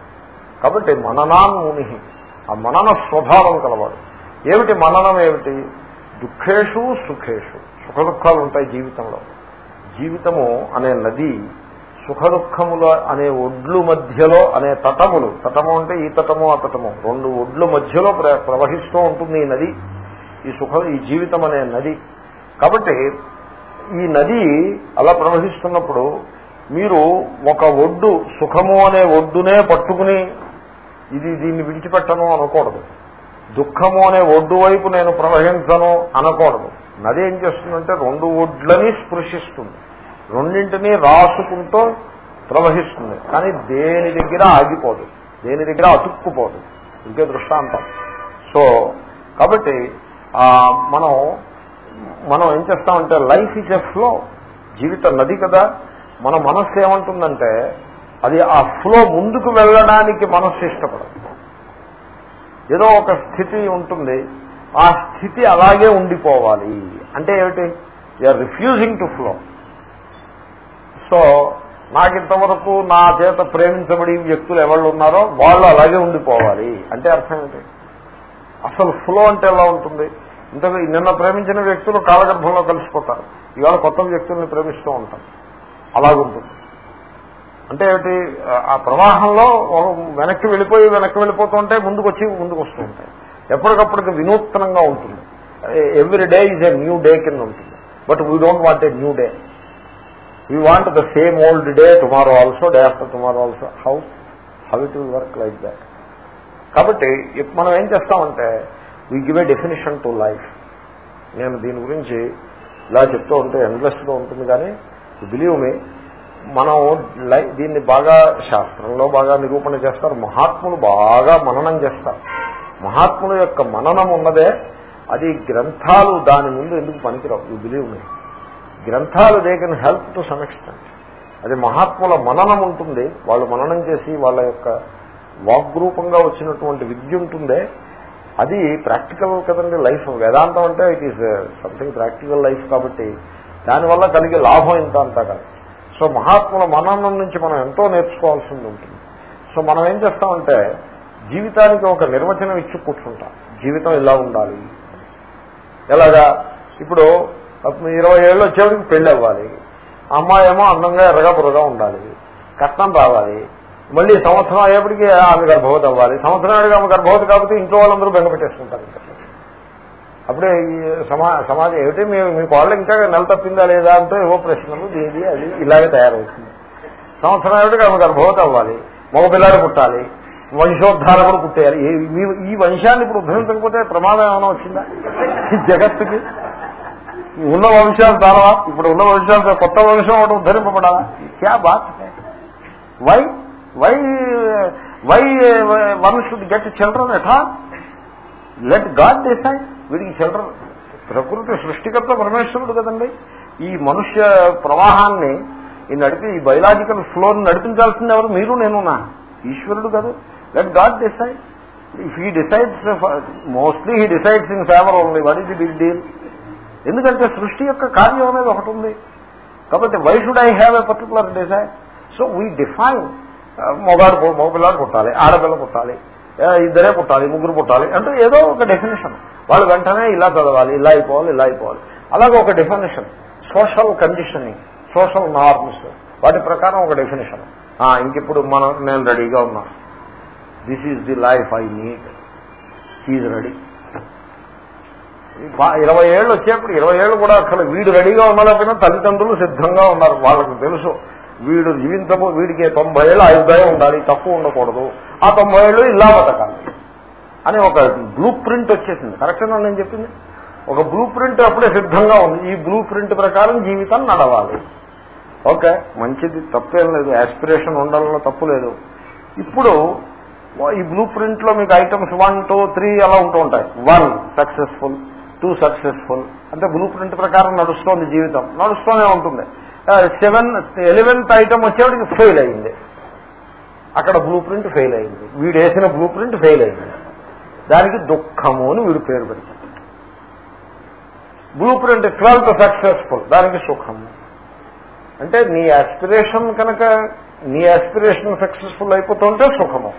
S1: కాబట్టి మననాన్ ముని ఆ మనన స్వభావం కలవాడు. ఏమిటి మననం ఏమిటి? దుఃఖేషు సుఖేషు. సుఖ దుఃఖాలు ఉంటాయి జీవితంలో. జీవితము అనే నది సుఖ దుఃఖముల అనే ఒడ్లు మధ్యలో అనే తటములు. తటము అంటే ఈ తటము ఆ తటము. రెండు ఒడ్ల మధ్యలో ప్రవహిస్తూ ఉంటుంది ఈ నది. ఈ సుఖం ఈ జీవితం అనే నది. కాబట్టి ఈ నది అలా ప్రవహిస్తున్నప్పుడు మీరు ఒక ఒడ్డు సుఖము అనే ఒడ్డునే పట్టుకుని ఇది దీన్ని విడిచిపెట్టను అనకూడదు. దుఃఖము అనే ఒడ్డు వైపు నేను ప్రవహించను అనకూడదు. నది ఏం చేస్తుందంటే రెండు ఒడ్లని స్పృశిస్తుంది. రెండింటినీ రాసుకుంటూ ప్రవహిస్తుంది. కానీ దేని దగ్గర ఆగిపోదు. దేని దగ్గర అతుక్కుపోదు. ఇంకే దృష్టాంతం. సో కాబట్టి మనం మనం ఏం చేస్తామంటే లైఫ్ ఇస్ ఎ ఫ్లో జీవిత నది కదా. మన మనస్సు ఏమంటుందంటే అది ఆ ఫ్లో ముందుకు వెళ్ళడానికి మనస్సు ఇష్టపడదు. ఏదో ఒక స్థితి ఉంటుంది. ఆ స్థితి అలాగే ఉండిపోవాలి. అంటే ఏమిటి? You're refusing to flow so నాకు ఇంతవరకు నా చేత ప్రేమించబడి వ్యక్తులు ఎవరు ఉన్నారో వాళ్ళు అలాగే ఉండిపోవాలి. అంటే అర్థం ఏంటి? అసలు ఫ్లో అంటే ఎలా ఉంటుంది? ఇంత నిన్న ప్రేమించిన వ్యక్తులు కాలగర్భంలో కలిసిపోతారు. ఇవాళ కొత్త వ్యక్తుల్ని ప్రేమిస్తూ ఉంటారు. అలాగుంటుంది. అంటే ఏమిటి? ఆ ప్రవాహంలో వెనక్కి వెళ్ళిపోయి వెనక్కి వెళ్ళిపోతుంటే ముందుకు వచ్చి ముందుకు వస్తూ ఉంటాయి. ఎప్పటికప్పటికి వినూత్నంగా ఉంటుంది. Every day is a new day కింద ఉంటుంది. But we don't want a new day we want the same old day tomorrow also day after tomorrow also how how it will work like that కాబట్టి మనం ఏం చేస్తామంటే we give a definition to life నేను దీని గురించి ఇలా చెప్తూ ఉంటే ఎండ్లెస్గా ఉంటుంది కానీ బిలీవ్ మీ మనం దీన్ని బాగా శాస్త్రంలో బాగా నిరూపణ చేస్తారు. మహాత్ములు బాగా మననం చేస్తారు. మహాత్ముల యొక్క మననం ఉన్నదే అది గ్రంథాలు దాని ముందు ఎందుకు పనికిరావు? యూ బిలీవ్ మీ గ్రంథాలు they can help to some extent అది మహాత్ముల మననం ఉంటుంది. వాళ్ళు మననం చేసి వాళ్ళ యొక్క వాగ్రూపంగా వచ్చినటువంటి విద్య ఉంటుందే అది ప్రాక్టికల్ కదండి లైఫ్. వేదాంతం అంటే it is something practical life కాబట్టి దానివల్ల కలిగే లాభం ఇంత అంతా కాదు. సో మహాత్ముల మననం నుంచి మనం ఎంతో నేర్చుకోవాల్సింది ఉంటుంది. సో మనం ఏం చేస్తామంటే జీవితానికి ఒక నిర్వచనం ఇచ్చి కూర్చుంటాం. జీవితం ఇలా ఉండాలి. ఎలాగా? ఇప్పుడు ఇరవై ఏళ్ళు వచ్చేవాడికి పెళ్ళి అవ్వాలి అమ్మాయేమో అందంగా ఎర్రగా బుర్రగా ఉండాలి. కట్నం రావాలి. మళ్ళీ సంవత్సరం అయ్యేప్పటికీ ఆమె గర్భవతి అవ్వాలి. సంవత్సరం అడిగి ఆమె గర్భవతి కాబట్టి ఇంట్లో వాళ్ళందరూ బెంగ పెట్టేసుకుంటారు అప్పుడే ఈ సమా సమాజం ఏమిటి? మీ మీ వాళ్ళు ఇంకా నెల తప్పిందా లేదా అంటే ఏవో ప్రశ్నలు దీది అది ఇలాగే తయారవుతుంది. సంవత్సరం ఏమిటి ఆమె గర్భవతి అవ్వాలి. మగ పిల్లాడు పుట్టాలి. వంశోద్ధారకుడు పుట్టేయాలి. ఈ వంశాన్ని ఇప్పుడు ఉద్ధరించకపోతే ప్రమాదం ఏమైనా వచ్చిందా? జగత్తుకి? ఉన్న వంశాలు చాలా ఇప్పుడు ఉన్న వంశాలు కొత్త వంశం ఒకటి ఉద్ధరింపబడాలా? క్యా bath why why why one should get children ఎఠా let God decide వీడికి చిల్డ్రన్ ప్రకృతి సృష్టికర్త పరమేశ్వరుడు కదండి. ఈ మనుష్య ప్రవాహాన్ని ఈ నడిపి ఈ బయలాజికల్ ఫ్లోని నడిపించాల్సింది ఎవరు? మీరు నేనున్నా ఈశ్వరుడు కాదు. Let God decide if he decides mostly he decides in favour only what is the big deal ఎందుకంటే సృష్టి యొక్క కార్యం అనేది ఒకటి ఉంది. కాబట్టి why should I have a particular decide so we define మొగాడు మగపిల్లాడు పుట్టాలి ఆడపిల్ల పుట్టాలి ఇద్దరే పుట్టాలి ముగ్గురు పుట్టాలి అంటే ఏదో ఒక డెఫినేషన్ వాళ్ళు వెంటనే ఇలా చదవాలి ఇలా అయిపోవాలి ఇలా అయిపోవాలి. అలాగే ఒక definition social conditioning social norms వాటి ప్రకారం ఒక డెఫినేషన్ ఇంకిప్పుడు మనం నేను రెడీగా ఉన్నా. This is the life I need he's ready ఇరవై ఏళ్ళు వచ్చేప్పుడు ఇరవై ఏళ్ళు కూడా అసలు వీడు రెడీగా ఉండలేకపోయినా తల్లిదండ్రులు సిద్ధంగా ఉన్నారు వాళ్ళకు తెలుసు. వీడు జీవించము వీడికి తొంభై ఏళ్ళు ఆయుర్దాయం ఉండాలి తక్కువ ఉండకూడదు. ఆ తొంభై ఏళ్ళు ఇలా బతకాలి. అని ఒక బ్లూ ప్రింట్ వచ్చేసింది. కరెక్ట్గా నేను చెప్పింది. ఒక బ్లూ ప్రింట్ అప్పుడే సిద్ధంగా ఉంది. ఈ బ్లూ ప్రింట్ ప్రకారం జీవితం నడవాలి. ఓకే మంచిది తప్పేం లేదు. యాస్పిరేషన్ ఉండాలలో తప్పు లేదు. ఇప్పుడు ఈ బ్లూ ప్రింట్లో మీకు ఐటమ్స్ వన్ టూ త్రీ అలా ఉంటూ ఉంటాయి. వన్ సక్సెస్ఫుల్ టూ సక్సెస్ఫుల్ అంటే బ్లూ ప్రింట్ ప్రకారం నడుస్తోంది జీవితం. నడుస్తూనే ఉంటుంది. సెవెన్ ఎలెవెన్త్ ఐటమ్ వచ్చేవాడికి ఫెయిల్ అయింది. అక్కడ బ్లూ ప్రింట్ ఫెయిల్ అయింది. వీడు వేసిన బ్లూ ప్రింట్ ఫెయిల్ అయింది. దానికి దుఃఖము అని వీడు పేరు పెడతాడు బ్లూ ప్రింట్ ట్వెల్త్ సక్సెస్ఫుల్ దానికి సుఖము. అంటే నీ ఆస్పిరేషన్ కనుక నీ ఆస్పిరేషన్ సక్సెస్ఫుల్ అయిపోతుంటే సుఖము.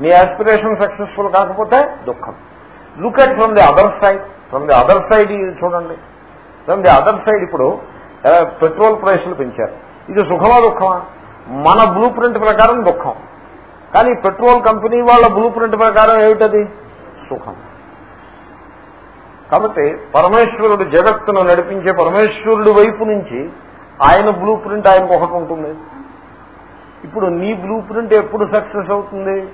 S1: నీ ఆస్పిరేషన్ సక్సెస్ఫుల్ కాకపోతే దుఃఖం look at from the other side from the other side చూడండి. ఫ్రమ్ ది అదర్ సైడ్ ఇప్పుడు పెట్రోల్ ప్రైసులు పెంచారు. ఇది సుఖమా దుఃఖమా? మన బ్లూ ప్రింట్ ప్రకారం దుఃఖం. కానీ పెట్రోల్ కంపెనీ వాళ్ళ బ్లూ ప్రింట్ ప్రకారం ఏమిటది? సుఖం. కాబట్టి పరమేశ్వరుడు జగత్తును నడిపించే పరమేశ్వరుడు వైపు నుంచి ఆయన బ్లూ ప్రింట్ ఆయనకు ఒకటి ఉంటుంది. ఇప్పుడు నీ బ్లూ ప్రింట్ ఎప్పుడు సక్సెస్ అవుతుంది?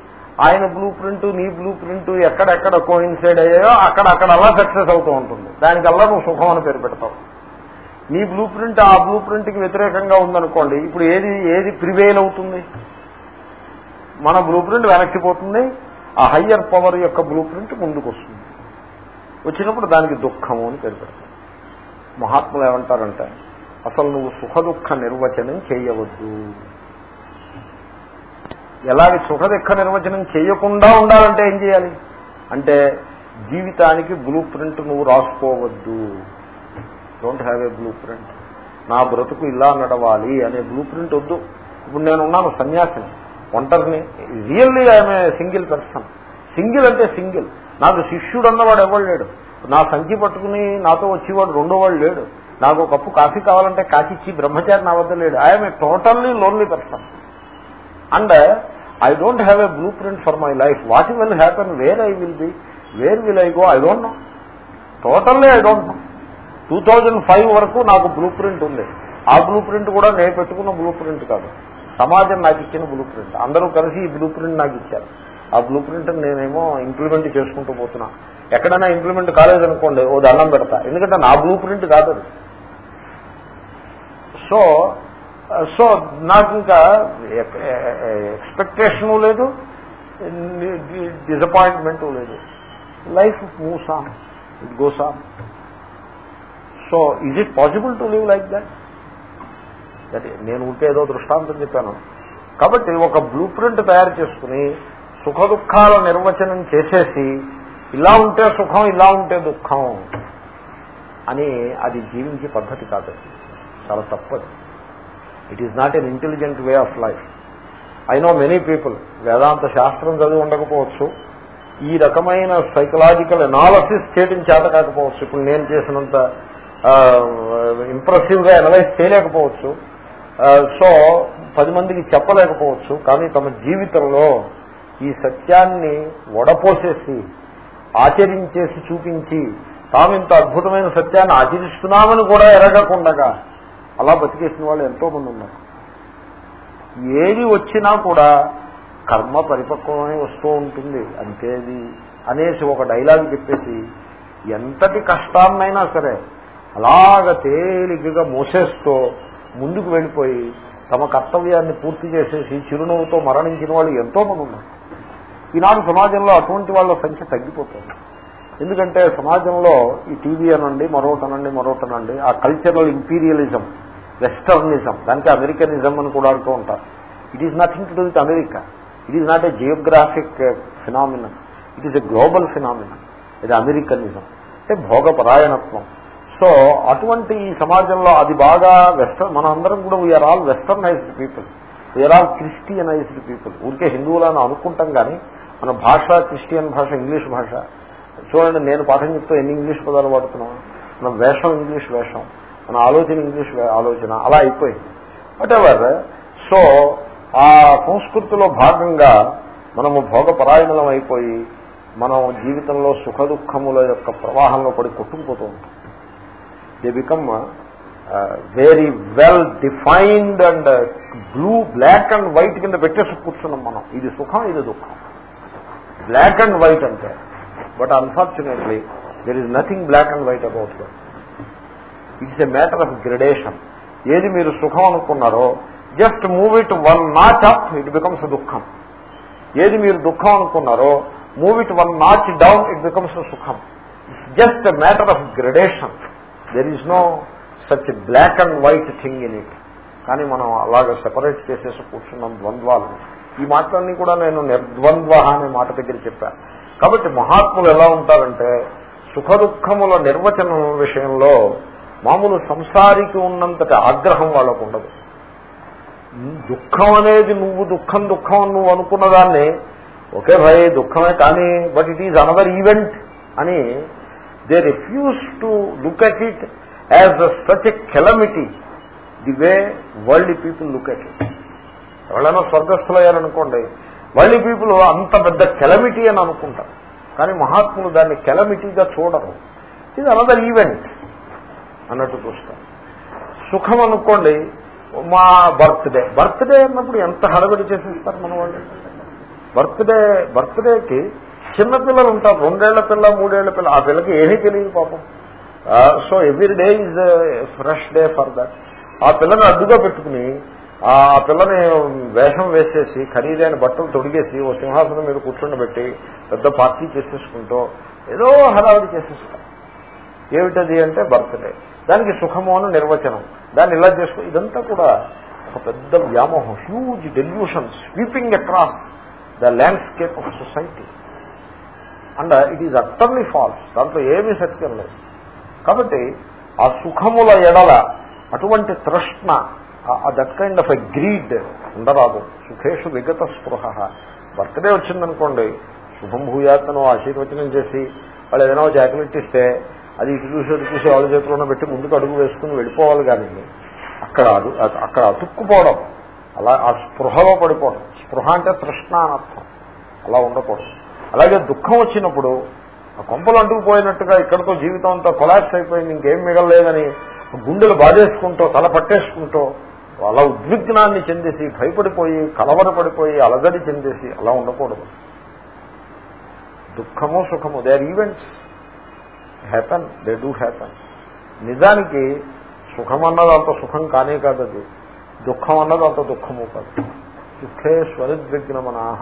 S1: ఆయన బ్లూ ప్రింట్ నీ బ్లూ ప్రింట్ ఎక్కడెక్కడ కోయిన్సైడ్ అయ్యాయో అక్కడ అక్కడ అలా సక్సెస్ అవుతూ ఉంటుంది. దానికల్లా నువ్వు సుఖం అని పేరు పెడతావు. నీ బ్లూ ప్రింట్ ఆ బ్లూ ప్రింట్కి వ్యతిరేకంగా ఉందనుకోండి ఇప్పుడు ఏది ఏది ప్రివేల్ అవుతుంది? మన బ్లూ ప్రింట్ వెనక్కిపోతుంది ఆ హయ్యర్ పవర్ యొక్క బ్లూ ప్రింట్ ముందుకు వస్తుంది వచ్చినప్పుడు దానికి దుఃఖము అని పేరు పెడతాం మహాత్ములు ఏమంటారంటే అసలు నువ్వు సుఖ దుఃఖ నిర్వచనం చేయవద్దు. ఎలాగ సుఖ దుఃఖ నిర్వచనం చేయకుండా ఉండాలంటే ఏం చేయాలి? అంటే జీవితానికి బ్లూ ప్రింట్ నువ్వు రాసుకోవద్దు. Don't have a blueprint. నా బ్రతుకు ఇలా నడవాలి అనే బ్లూ ప్రింట్ వద్దు. ఇప్పుడు నేను ఉన్నాను సన్యాసిని. ఒంటరిని. రియల్లీ ఆమె ఏ సింగిల్ పర్సన్. సింగిల్ అంటే సింగిల్. నాకు శిష్యుడు అన్నవాడు ఎవడు లేడు. నా సంచి పట్టుకుని నాతో వచ్చేవాడు రెండో వాడు లేడు. నాకు ఒక కప్పు కాఫీ కావాలంటే కాచిచ్చి బ్రహ్మచారి నా వద్ద లేడు. I'm a totally lonely person. And I don't have a blueprint for my life. What will happen? Where I will be? Where will I go? I don't know. Totally I don't know. Two thousand five వరకు నాకు blue print ఉంది. ఆ blue print కూడా నేను పెట్టుకున్న blue print కాదు. సమాజం నాకు ఇచ్చిన బ్లూ ప్రింట్ అందరూ కలిసి ఈ బ్లూ ప్రింట్ నాకు ఇచ్చారు. ఆ బ్లూ ప్రింట్ నేనేమో ఇంప్లిమెంట్ చేసుకుంటూ పోతున్నా. ఎక్కడైనా ఇంప్లిమెంట్ కాలేదనుకోండి ఓ దండం పెడతా. ఎందుకంటే నా బ్లూ ప్రింట్ కాదు అది. సో సో నాకు ఇంకా ఎక్స్పెక్టేషను లేదు డిసప్పాయింట్మెంటు లేదు. Life moves on it goes on so is it possible to live like that that నేను ఉంటే ఏదో దృష్టాంతం చెప్పాను. కాబట్టి ఒక బ్లూ ప్రింట్ తయారు చేసుకుని సుఖ దుఃఖాల నిర్వచనం చేసేసి ఇలా ఉంటే సుఖం ఇలా ఉంటే దుఃఖం అని అది జీవించే పద్ధతి కాదు. చాలా తప్పదు. It is not an intelligent way of life I know many people వేదాంత శాస్త్రం చదివి ఉండకపోవచ్చు. ఈ రకమైన సైకలాజికల్ ఎనాలసిస్ చేయడం చేత కాకపోవచ్చు. ఇప్పుడు నేను చేసినంత ఇంప్రెసివ్గా అనలైజ్ చేయలేకపోవచ్చు. సో పది మందికి చెప్పలేకపోవచ్చు. కానీ తమ జీవితంలో ఈ సత్యాన్ని వడపోసేసి ఆచరించేసి చూపించి తాము ఇంత అద్భుతమైన సత్యాన్ని ఆచరిస్తున్నామని కూడా ఎరగకుండగా అలా బతికేసిన వాళ్ళు ఎంతో మంది ఉన్నారు. ఏది వచ్చినా కూడా కర్మ పరిపక్వమై వస్తూ ఉంటుంది. అంతేది అనేసి ఒక డైలాగ్ చెప్పేసి ఎంతటి కష్టాన్నైనా సరే అలాగ తేలికగా మోసేస్తూ ముందుకు వెళ్ళిపోయి తమ కర్తవ్యాన్ని పూర్తి చేసేసి చిరునవ్వుతో మరణించిన వాళ్ళు ఎంతో మంది ఉన్నారు. ఈనాడు సమాజంలో అటువంటి వాళ్ళ సంఖ్య తగ్గిపోతుంది. ఎందుకంటే సమాజంలో ఈ టీవీ అనండి మరొకటనండి మరొకటనండి ఆ కల్చరల్ ఇంపీరియలిజం వెస్టర్నిజం దానికి అమెరికనిజం అని కూడా అంటూ ఉంటారు. It is nothing to do with America it is not a geographic phenomenon it is a global phenomenon ఇది అమెరికనిజం అంటే భోగపరాయణత్వం. సో అటువంటి ఈ సమాజంలో అది బాగా వెస్టర్న్ మన అందరం కూడా we're all westernised people we're all Christianised people ఊరికే హిందువులను అనుకుంటాం కానీ మన భాష క్రిస్టియన్ భాష ఇంగ్లీష్ భాష. చూడండి నేను పాఠం చెప్తూ ఎన్ని ఇంగ్లీష్ పదాలు వాడుతున్నాను? మన వేషం ఇంగ్లీష్ వేషం. మన ఆలోచన ఇంగ్లీష్ ఆలోచన. అలా అయిపోయింది. వాట్ ఎవర్ సో ఆ సంస్కృతిలో భాగంగా మనము భోగపరాయణలం అయిపోయి మనం జీవితంలో సుఖ దుఃఖముల యొక్క ప్రవాహంలో పడి కొట్టుకుపోతూ ఉంటాం. They become very well defined and blue black and white కింద పెట్టేసి కూర్చున్నాం మనం. ఇది సుఖం ఇది దుఃఖం. బ్లాక్ అండ్ వైట్ అంటే. But unfortunately there is nothing black and white about that it's a matter of gradation ఏది మీరు సుఖం అనుకున్నారో just move it one notch up it becomes దుఃఖం. ఏది మీరు దుఃఖం అనుకున్నారో move it one notch down it becomes సుఖం. It's just a matter of gradation there is no such black and white thing in it కానీ మనం అలాగ separate చేసేసి కూర్చున్నాం ద్వంద్వాలు. ఈ మాటలన్నీ కూడా నేను నిర్ద్వంద్వ అనే మాట దగ్గర చెప్పాను కాబట్టి మహాత్ములు ఎలా ఉంటారంటే సుఖ దుఃఖముల నిర్వచనం విషయంలో మామూలు సంసారికి ఉన్నంతటి ఆగ్రహం వాళ్ళకు ఉండదు. దుఃఖం అనేది నువ్వు దుఃఖం దుఃఖం అని నువ్వు అనుకున్న దాన్ని ఓకే భయ్ దుఃఖమే కానీ but it is another event అని they to to look at it as such a calamity the way world people look at it ఎవరైనా స్వర్గస్థులయ్యారనుకోండి వరల్డ్ పీపుల్ అంత పెద్ద కెలమిటీ అని అనుకుంటారు. కానీ మహాత్ములు దాన్ని కెలమిటీగా చూడరు. ఇది అనదర్ ఈవెంట్ అన్నట్టు చూస్తారు. సుఖం అనుకోండి మా బర్త్డే బర్త్డే అన్నప్పుడు ఎంత హడబడి చేసేస్తారు మన వాళ్ళు బర్త్డే బర్త్డేకి చిన్నపిల్లలు ఉంటారు. రెండేళ్ళ పిల్ల మూడేళ్ళ పిల్ల. ఆ పిల్లకి ఏమీ తెలియదు పాపం. So every day is fresh day for that ఆ పిల్లని అడ్డుగా పెట్టుకుని ఆ పిల్లని వేషం వేసేసి ఖరీదైన బట్టలు తొడిగేసి ఓ సింహాసనం మీద కూర్చుండబెట్టి పెద్ద పార్టీ చేసేసుకుంటూ ఏదో హడావిడి చేసేస్తాం ఏమిటది అంటే బర్త్డే. దానికి సుఖము అని నిర్వచనం. దాన్ని ఇలా చేసుకో ఇదంతా కూడా ఒక పెద్ద వ్యామోహం. Huge delusion sweeping across the landscape of society and it is utterly false దాంట్లో ఏమీ సత్యం లేదు. కాబట్టి ఆ సుఖముల ఎడల అటువంటి తృష్ణ that kind of a greed ఉండరాదు. సుఖేషు విగత స్పృహ బర్త్డే వచ్చిందనుకోండి శుభం భూయాత్ను ఆశీర్వచనం చేసి వాళ్ళు ఏదైనా జాకెట్ ఇస్తే అది ఇటు చూసి అటు చూసి వాళ్ళ చేతిలోనే పెట్టి ముందుకు అడుగు వేసుకుని వెళ్ళిపోవాలి కానీ అక్కడ అక్కడ అతుక్కుపోవడం అలా ఆ స్పృహలో పడిపోవడం. స్పృహ అంటే తృష్ణ అనర్థం. అలా ఉండకూడదు. అలాగే దుఃఖం వచ్చినప్పుడు ఆ కొంపలు అంటుకుపోయినట్టుగా ఇక్కడతో జీవితం అంతా కొలాక్స్ అయిపోయింది ఇంకేం మిగలలేదని గుండెలు బాధేసుకుంటూ తల పట్టేసుకుంటూ అలా ఉద్విగ్నాన్ని చెందేసి భయపడిపోయి కలవరపడిపోయి అలగడి చెందేసి అలా ఉండకూడదు. దుఃఖము సుఖము they are events happen they do happen నిజానికి సుఖం అన్నది అంత సుఖం కానే కాదు అది దుఃఖం అన్నది అంత దుఃఖము కాదు. దుఃఖే స్వరుద్విగ్నమనాహ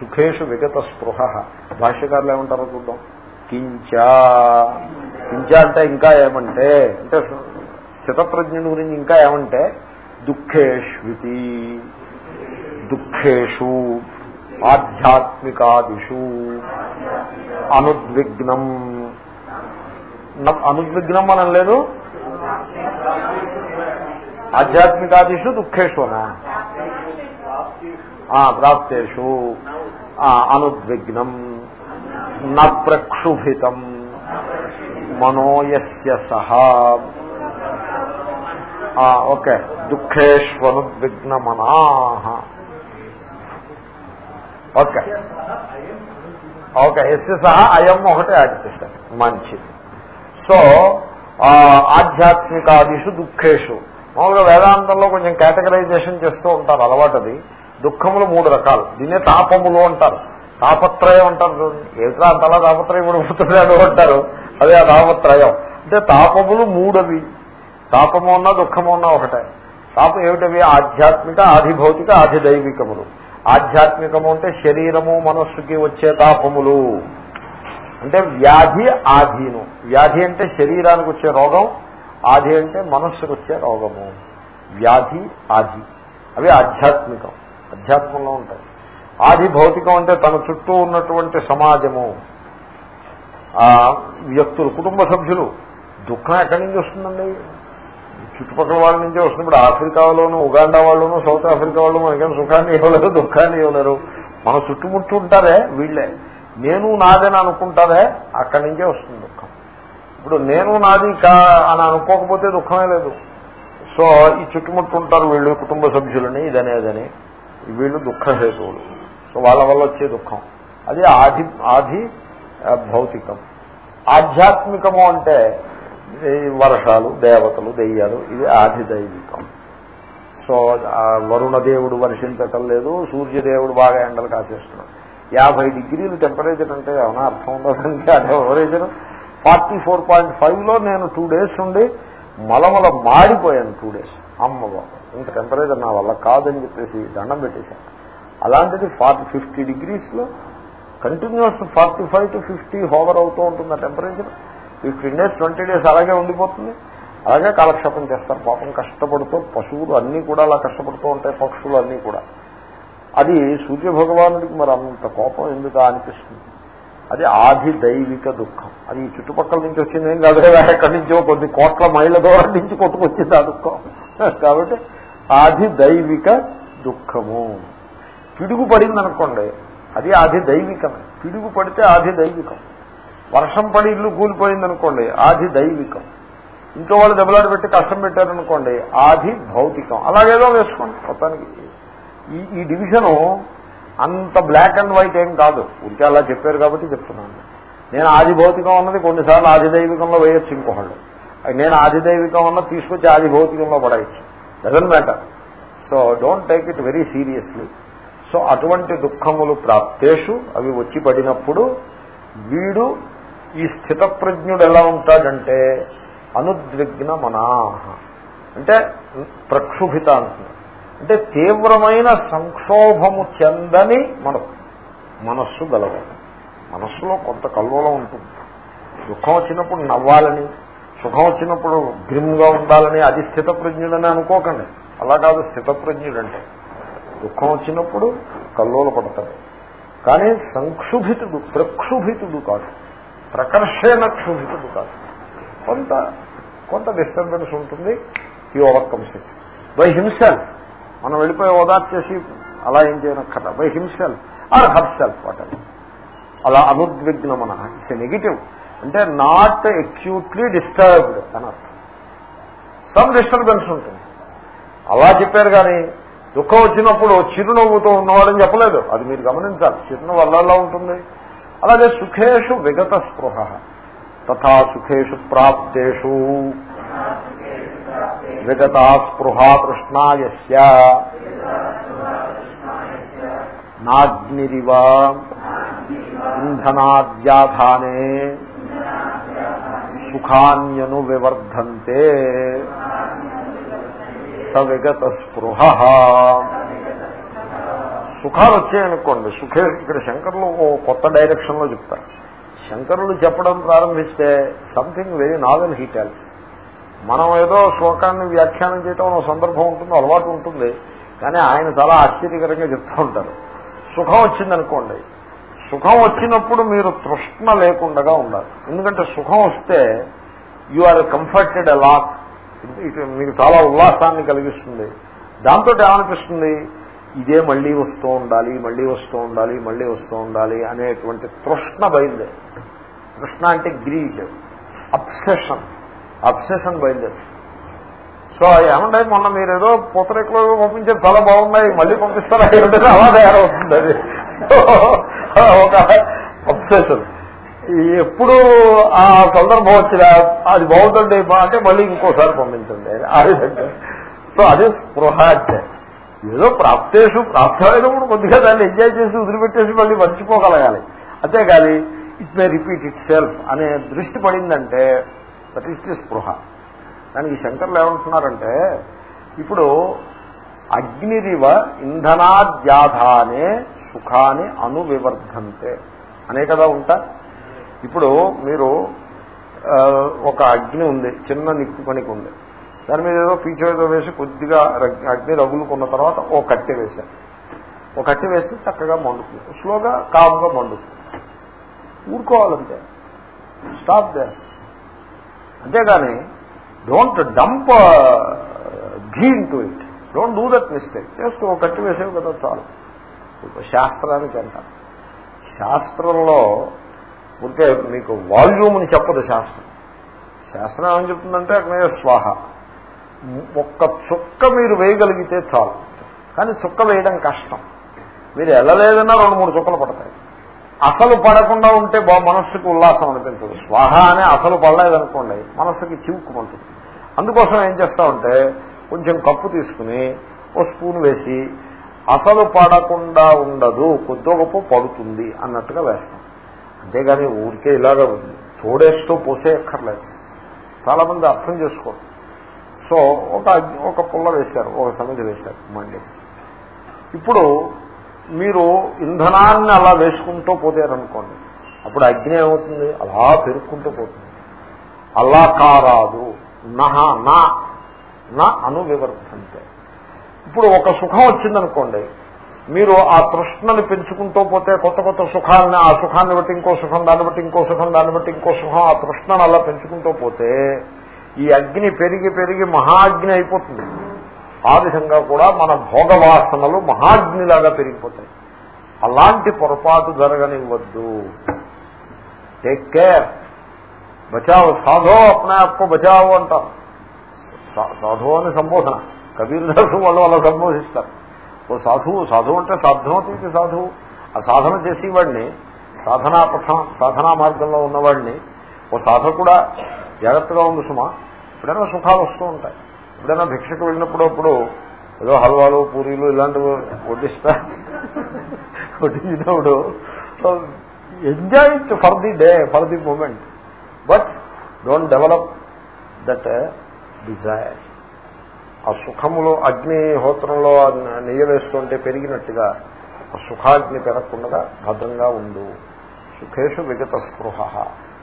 S1: సుఖేషు విగత స్పృహ భాష్యకారులు ఏమంటారో చూద్దాం. కించా. కించా అంటే ఇంకా ఏమంటే అంటే చితప్రజ్ఞుని గురించి ఇంకా ఏమంటే దుఃఖేష్వితి. దుఃఖేషు ఆధ్యాత్మికాదిషు. అనుద్విగ్నం. అనుద్విగ్నం మనం లేదు. ఆధ్యాత్మికాదిషు దుఃఖేషునా ప్రాప్తేషు. అనుద్విగ్నం న ప్రక్షుభితం మనోయస్య సహా. ఓకే. దుఃఖేష్వనుద్విగ్నమనా ఓకే. ఓకే ఎస్ సహా అయం ఒకటే ఆడిపిస్తారు మంచిది. సో ఆధ్యాత్మికాదిషు దుఃఖేషు. మామూలుగా వేదాంతంలో కొంచెం కేటగరైజేషన్ చేస్తూ ఉంటారు అలవాటది. దుఃఖములు మూడు రకాలు. దీన్నే తాపములు అంటారు. తాపత్రయం అంటారు ఏమిట్రా అంతలా తాపత్రయం పడిపోతున్నాడు అంటారు. అదే ఆ తాపత్రయం. అంటే తాపములు మూడవి. తాపము ఉన్నా దుఃఖము ఉన్నా ఒకటే. తాపం ఏమిటవి? ఆధ్యాత్మిక ఆధిభౌతిక ఆధిదైవికములు. ఆధ్యాత్మికము అంటే శరీరము మనస్సుకి వచ్చే తాపములు. అంటే వ్యాధి ఆధీను. వ్యాధి అంటే శరీరానికి వచ్చే రోగం ఆది అంటే మనస్సుకు వచ్చే రోగము. వ్యాధి ఆది అవి ఆధ్యాత్మికం. అధ్యాత్మంలో ఉంటాయి. ఆది భౌతికం అంటే తన చుట్టూ ఉన్నటువంటి సమాజము. వ్యక్తులు కుటుంబ సభ్యులు దుఃఖం ఎక్కడి నుంచి వస్తుందండి? చుట్టుపక్కల వాళ్ళ నుంచే వస్తుంది. ఇప్పుడు ఆఫ్రికాలోను ఉగాండా వాళ్ళను సౌత్ ఆఫ్రికా వాళ్ళు మనకేం సుఖాన్ని ఇవ్వలేరు దుఃఖాన్ని ఇవ్వలేరు. మన చుట్టుముట్టు ఉంటారే వీళ్ళే. నేను నాదని అనుకుంటారే అక్కడి నుంచే వస్తుంది దుఃఖం. ఇప్పుడు నేను నాది కా అని అనుకోకపోతే దుఃఖమే లేదు. సో ఈ చుట్టుముట్టు ఉంటారు వీళ్ళు కుటుంబ సభ్యులని ఇదనేదని. వీళ్ళు దుఃఖహేతువులు సో వాళ్ళ వల్ల వచ్చే దుఃఖం. అది ఆది ఆది భౌతికం. ఆధ్యాత్మికము అంటే వర్షాలు దేవతలు దెయ్యాలు ఇది ఆది దైవికం. సో వరుణదేవుడు వర్షించటం లేదు సూర్యదేవుడు బాగా ఎండలు కాసేస్తున్నాడు. యాభై డిగ్రీలు టెంపరేచర్ అంటే ఏమైనా అర్థం ఉండదంటే ఆ టెంపరేచర్ ఫార్టీ ఫోర్ పాయింట్ ఫైవ్లో నేను టూ డేస్ ఉండి మలమల మాడిపోయాను టూ డేస్. అమ్మ ఇంత టెంపరేచర్ నా వల్ల కాదని చెప్పేసి దండం పెట్టేశాను అలాంటిది forty fifty డిగ్రీస్లో continuous forty five to fifty hover అవుతూ ఉంటుంది ఆ temperature fifteen days twenty days అలాగే ఉండిపోతుంది. అలాగే కాలక్షేపం చేస్తారు. పాపం కష్టపడుతూ పశువులు అన్నీ కూడా అలా కష్టపడుతూ ఉంటాయి పక్షులు అన్నీ కూడా. అది సూర్యభగవానుడికి మరి అంత కోపం ఎందుకు అనిపిస్తుంది? అది ఆది దైవిక దుఃఖం. అది ఈ చుట్టుపక్కల నుంచి వచ్చింది ఏం కాదు ఎక్కడి నుంచో కొన్ని కోట్ల మైళ్ళ దూరం నుంచి కొట్టుకొచ్చింది ఆ దుఃఖం. కాబట్టి ఆదిదైవిక దుఃఖము. పిడుగు పడింది అనుకోండి అది ఆదిదైవికమే పిడుగు పడితే ఆదిదైవికం వర్షం పడి ఇల్లు కూలిపోయింది అనుకోండి ఆది ఇంట్లో వాళ్ళు దెబ్బలాట పెట్టి కష్టం పెట్టారనుకోండి ఆది భౌతికం అలాగేదో వేసుకోండి మొత్తానికి. ఈ ఈ డివిజను అంత బ్లాక్ అండ్ వైట్ ఏం కాదు. ఉంటే అలా చెప్పారు కాబట్టి చెప్తున్నాను. నేను ఆదిభౌతికం అన్నది కొన్నిసార్లు ఆదిదైవికంలో వేయొచ్చు ఇంకొకళ్ళు. నేను ఆదిదైవికం ఉన్న తీసుకొచ్చి ఆదిభౌతికంలో పడవచ్చు doesn't matter so don't take it very seriously so అటువంటి దుఃఖములు ప్రాప్తేషు అవి వచ్చి పడినప్పుడు వీడు ఈ స్థితప్రజ్ఞుడు ఎలా ఉంటాడంటే అనుద్విగ్న మనాహ అంటే ప్రక్షుభిత అంటే తీవ్రమైన సంక్షోభము చెందని మనసు మనస్సు గలవాలి మనస్సులో కొంత కల్వలో ఉంటుంది. దుఃఖం వచ్చినప్పుడు నవ్వాలని సుఖం వచ్చినప్పుడు గ్రిమ్గా ఉండాలని అది స్థితప్రజ్ఞుడని అనుకోకండి. అలా కాదు స్థితప్రజ్ఞుడంటే. దుఃఖం వచ్చినప్పుడు కల్లోలు పడతాడు కానీ సంక్షుభితుడు ప్రక్షుభితుడు కాదు. ప్రకర్షణ క్షుభితుడు కాదు. కొంత కొంత డిస్టర్బెన్స్ ఉంటుంది ఈ ఓవర్కమ్స్ ఇట్ బై హిమ్సెల్ఫ్ మనం వెళ్ళిపోయి ఓదార్చేసి అలా ఏం చేయనక్కర్లా by himself or herself water అలా అనుద్విగ్నమన. ఇట్స్ నెగిటివ్ అంటే నాట్ అక్యూట్లీ డిస్టర్బ్డ్ అని అర్థం. సమ్ డిస్టర్బెన్స్ ఉంటుంది అలా చెప్పారు కానీ దుఃఖం వచ్చినప్పుడు చిరునవ్వుతో ఉన్నవాడని చెప్పలేదు. అది మీరు గమనించాలి. చిరునవ్వు అల్లలా ఉంటుంది. అలాగే సుఖేషు విగత స్పృహ. తథా సుఖేషు ప్రాప్తేషు. విగత స్పృహ తృష్ణాయస్య. నాగ్నిరివ. ఇంధనాద్యాధానే. సుఖాన్యను వివర్ధంతే సవిగత స్పృహ సుఖాలు వచ్చాయనుకోండి సుఖే ఇక్కడ శంకర్లు ఓ కొత్త డైరెక్షన్లో చెప్తారు. శంకరులు చెప్పడం ప్రారంభిస్తే something very novel he tell మనం ఏదో శ్లోకాన్ని వ్యాఖ్యానం చేయటం సందర్భం ఉంటుంది అలవాటు ఉంటుంది కానీ ఆయన చాలా ఆశ్చర్యకరంగా చెప్తూ ఉంటారు. సుఖం వచ్చిందనుకోండి సుఖం వచ్చినప్పుడు మీరు తృష్ణ లేకుండా ఉండాలి. ఎందుకంటే సుఖం వస్తే యు ఆర్ కంఫర్టెడ్ లాట్ ఇటు మీకు చాలా ఉల్లాసాన్ని కలిగిస్తుంది. దాంతో ఏమనిపిస్తుంది? ఇదే మళ్ళీ వస్తూ ఉండాలి మళ్ళీ వస్తూ ఉండాలి మళ్ళీ వస్తూ ఉండాలి అనేటువంటి తృష్ణ బయలుదేరు. తృష్ణ అంటే గ్రీడ్ అప్సెషన్ అప్సెషన్ బయలుదేరు. సో ఏమంటే మొన్న మీరు ఏదో పూతరేకులో పంపించారు చాలా బాగున్నాయి మళ్ళీ పంపిస్తారా? ఏమిటో? అలా తయారవుతుంది అది. ఒక అబ్సెషన్ ఎప్పుడు ఆ సందర్భం వచ్చినా అది బాగుంటుంది అంటే మళ్ళీ ఇంకోసారి పంపించండి. ఆ విధంగా. సో అదే స్పృహ అంటే. ఏదో ప్రాప్తేషు ప్రాప్తమైనప్పుడు కొద్దిగా దాన్ని ఎంజాయ్ చేసి వదిలిపెట్టేసి మళ్ళీ మర్చిపోగలగాలి. అంతేగాని it may repeat itself అనే దృష్టి పడిందంటే దట్ ఈస్ ది స్పృహ. దానికి శంకర్లు ఏమంటున్నారంటే ఇప్పుడు అగ్నిరివ ఇంధనాద్యాధానే సుఖాన్ని అనువివర్ధంతే. అనే కదా ఉంటా ఇప్పుడు మీరు ఒక అగ్ని ఉంది చిన్న నిక్కు పనికి ఉంది. దాని మీద ఏదో పీచో ఏదో వేసి కొద్దిగా అగ్ని రగులుకున్న తర్వాత ఓ కట్టె వేశారు. ఒక కట్టె వేస్తే చక్కగా మండుతుంది. స్లోగా కామ్గా మండుతుంది. ఊరుకోవాలంటే. Stop they. అంతేగాని don't dump ghee to it. Don't do that mistake. Just ఒక కట్టి వేసేవి కదా చాలు. శాస్త్రానికి అంటారు శాస్త్రంలో ఉంటే మీకు వాల్యూమ్ని చెప్పదు శాస్త్రం. శాస్త్రం ఏమని చెప్తుందంటే అక్కడ స్వాహ. ఒక్క చుక్క మీరు వేయగలిగితే చాలు. కానీ చుక్క వేయడం కష్టం. మీరు వెళ్ళలేదన్నా రెండు మూడు చుక్కలు పడతాయి. అసలు పడకుండా ఉంటే బా మనస్సుకు ఉల్లాసం అనిపించదు. స్వాహ అనే అసలు పడలేదనుకోండి మనస్సుకి చివుక్కుమంటుంది అందుకోసం ఏం చేస్తామంటే కొంచెం కప్పు తీసుకుని ఓ స్పూన్ వేసి అసలు పడకుండా ఉండదు కొద్దో గొప్ప పడుతుంది అన్నట్టుగా వేస్తాం. అంతేగాని ఊరికే ఇలాగ తోడేస్తూ పోసే ఎక్కర్లేదు చాలా మంది అర్థం చేసుకోరు. సో ఒక ఒక పుల్ల వేశారు ఒక సమితి వేశారు మండి. ఇప్పుడు మీరు ఇంధనాన్ని అలా వేసుకుంటూ పోతారనుకోండి అప్పుడు అగ్ని ఏమవుతుంది? అలా పెరుక్కుంటూ పోతుంది. అలా కారాదు. నహ నా నా అనువివర్తంతే ఇప్పుడు ఒక సుఖం వచ్చిందనుకోండి మీరు ఆ తృష్ణని పెంచుకుంటూ పోతే కొత్త కొత్త సుఖాన్ని ఆ సుఖాన్ని బట్టి ఇంకో సుఖం దాన్ని బట్టి ఇంకో సుఖం దాన్ని బట్టి ఇంకో సుఖం ఆ తృష్ణను అలా పెంచుకుంటూ పోతే ఈ అగ్ని పెరిగి పెరిగి మహాగ్ని అయిపోతుంది. ఆ విధంగా కూడా మన భోగవాసనలు మహాగ్నిలాగా పెరిగిపోతాయి. అలాంటి పొరపాటు జరగనివ్వద్దు. టేక్ కేర్ బచావు సాధో అప్నే అప్పు బచావు అంటారు. సాధో అని సంబోధన. కబీర్దాసు వాళ్ళు అలా సంబోధిస్తారు. ఓ సాధువు సాధువు అంటే సాధ్యమవుతుంది సాధువు? ఆ సాధన చేసేవాడిని సాధనా పథం సాధనా మార్గంలో ఉన్నవాడిని ఓ సాధ కూడా జాగ్రత్తగా ఉంది సుమా. ఎప్పుడైనా సుఖాలు వస్తూ ఉంటాయి. ఎప్పుడైనా భిక్షకు వెళ్ళినప్పుడు అప్పుడు ఏదో హల్వాలు పూరీలు ఇలాంటివి వడ్డిస్తా. వడ్డించినప్పుడు enjoy it for the day for the moment but don't develop that desire ఆ సుఖములో అగ్నిహోత్రంలో నెయ్య వేస్తుంటే పెరిగినట్టుగా ఆ సుఖాగ్ని పెరగకుండా భద్రంగా ఉండు. సుఖేషు విగత స్పృహ.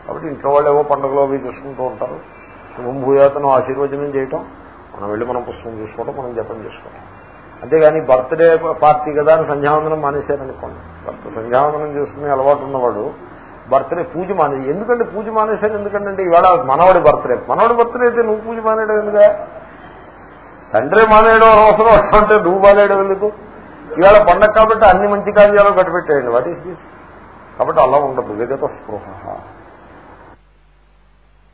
S1: కాబట్టి ఇంట్లో వాళ్ళు ఏవో పండుగలో అవి చూసుకుంటూ ఉంటారు. శుభం భూయాతను ఆశీర్వచనం చేయటం మనం వెళ్ళి మనం పుస్తకం చూసుకోవడం మనం జపం చేసుకోవడం అంతేగాని బర్త్డే పార్టీ కదా అని సంధ్యావందనం మానేశారనుకోండి. బర్త్ సంధ్యావందనం చేసుకునే అలవాటు ఉన్నవాడు బర్త్డే పూజ మానే ఎందుకంటే పూజ మానేశారు ఎందుకంటే ఇవాళ మనవాడి బర్త్డే. మనవాడి బర్త్డే అయితే నువ్వు పూజ మానేయడం ఎందుకంటే తండ్రి మానేయడం అవసరం అంటే నువ్వు మానేయడం ఎందుకు? ఇవాళ పండగ కాబట్టి అన్ని మంచి కార్యాలు కట్టిపెట్టేయండి వాటి కాబట్టి అలా ఉండదు. విగత స్పృహ.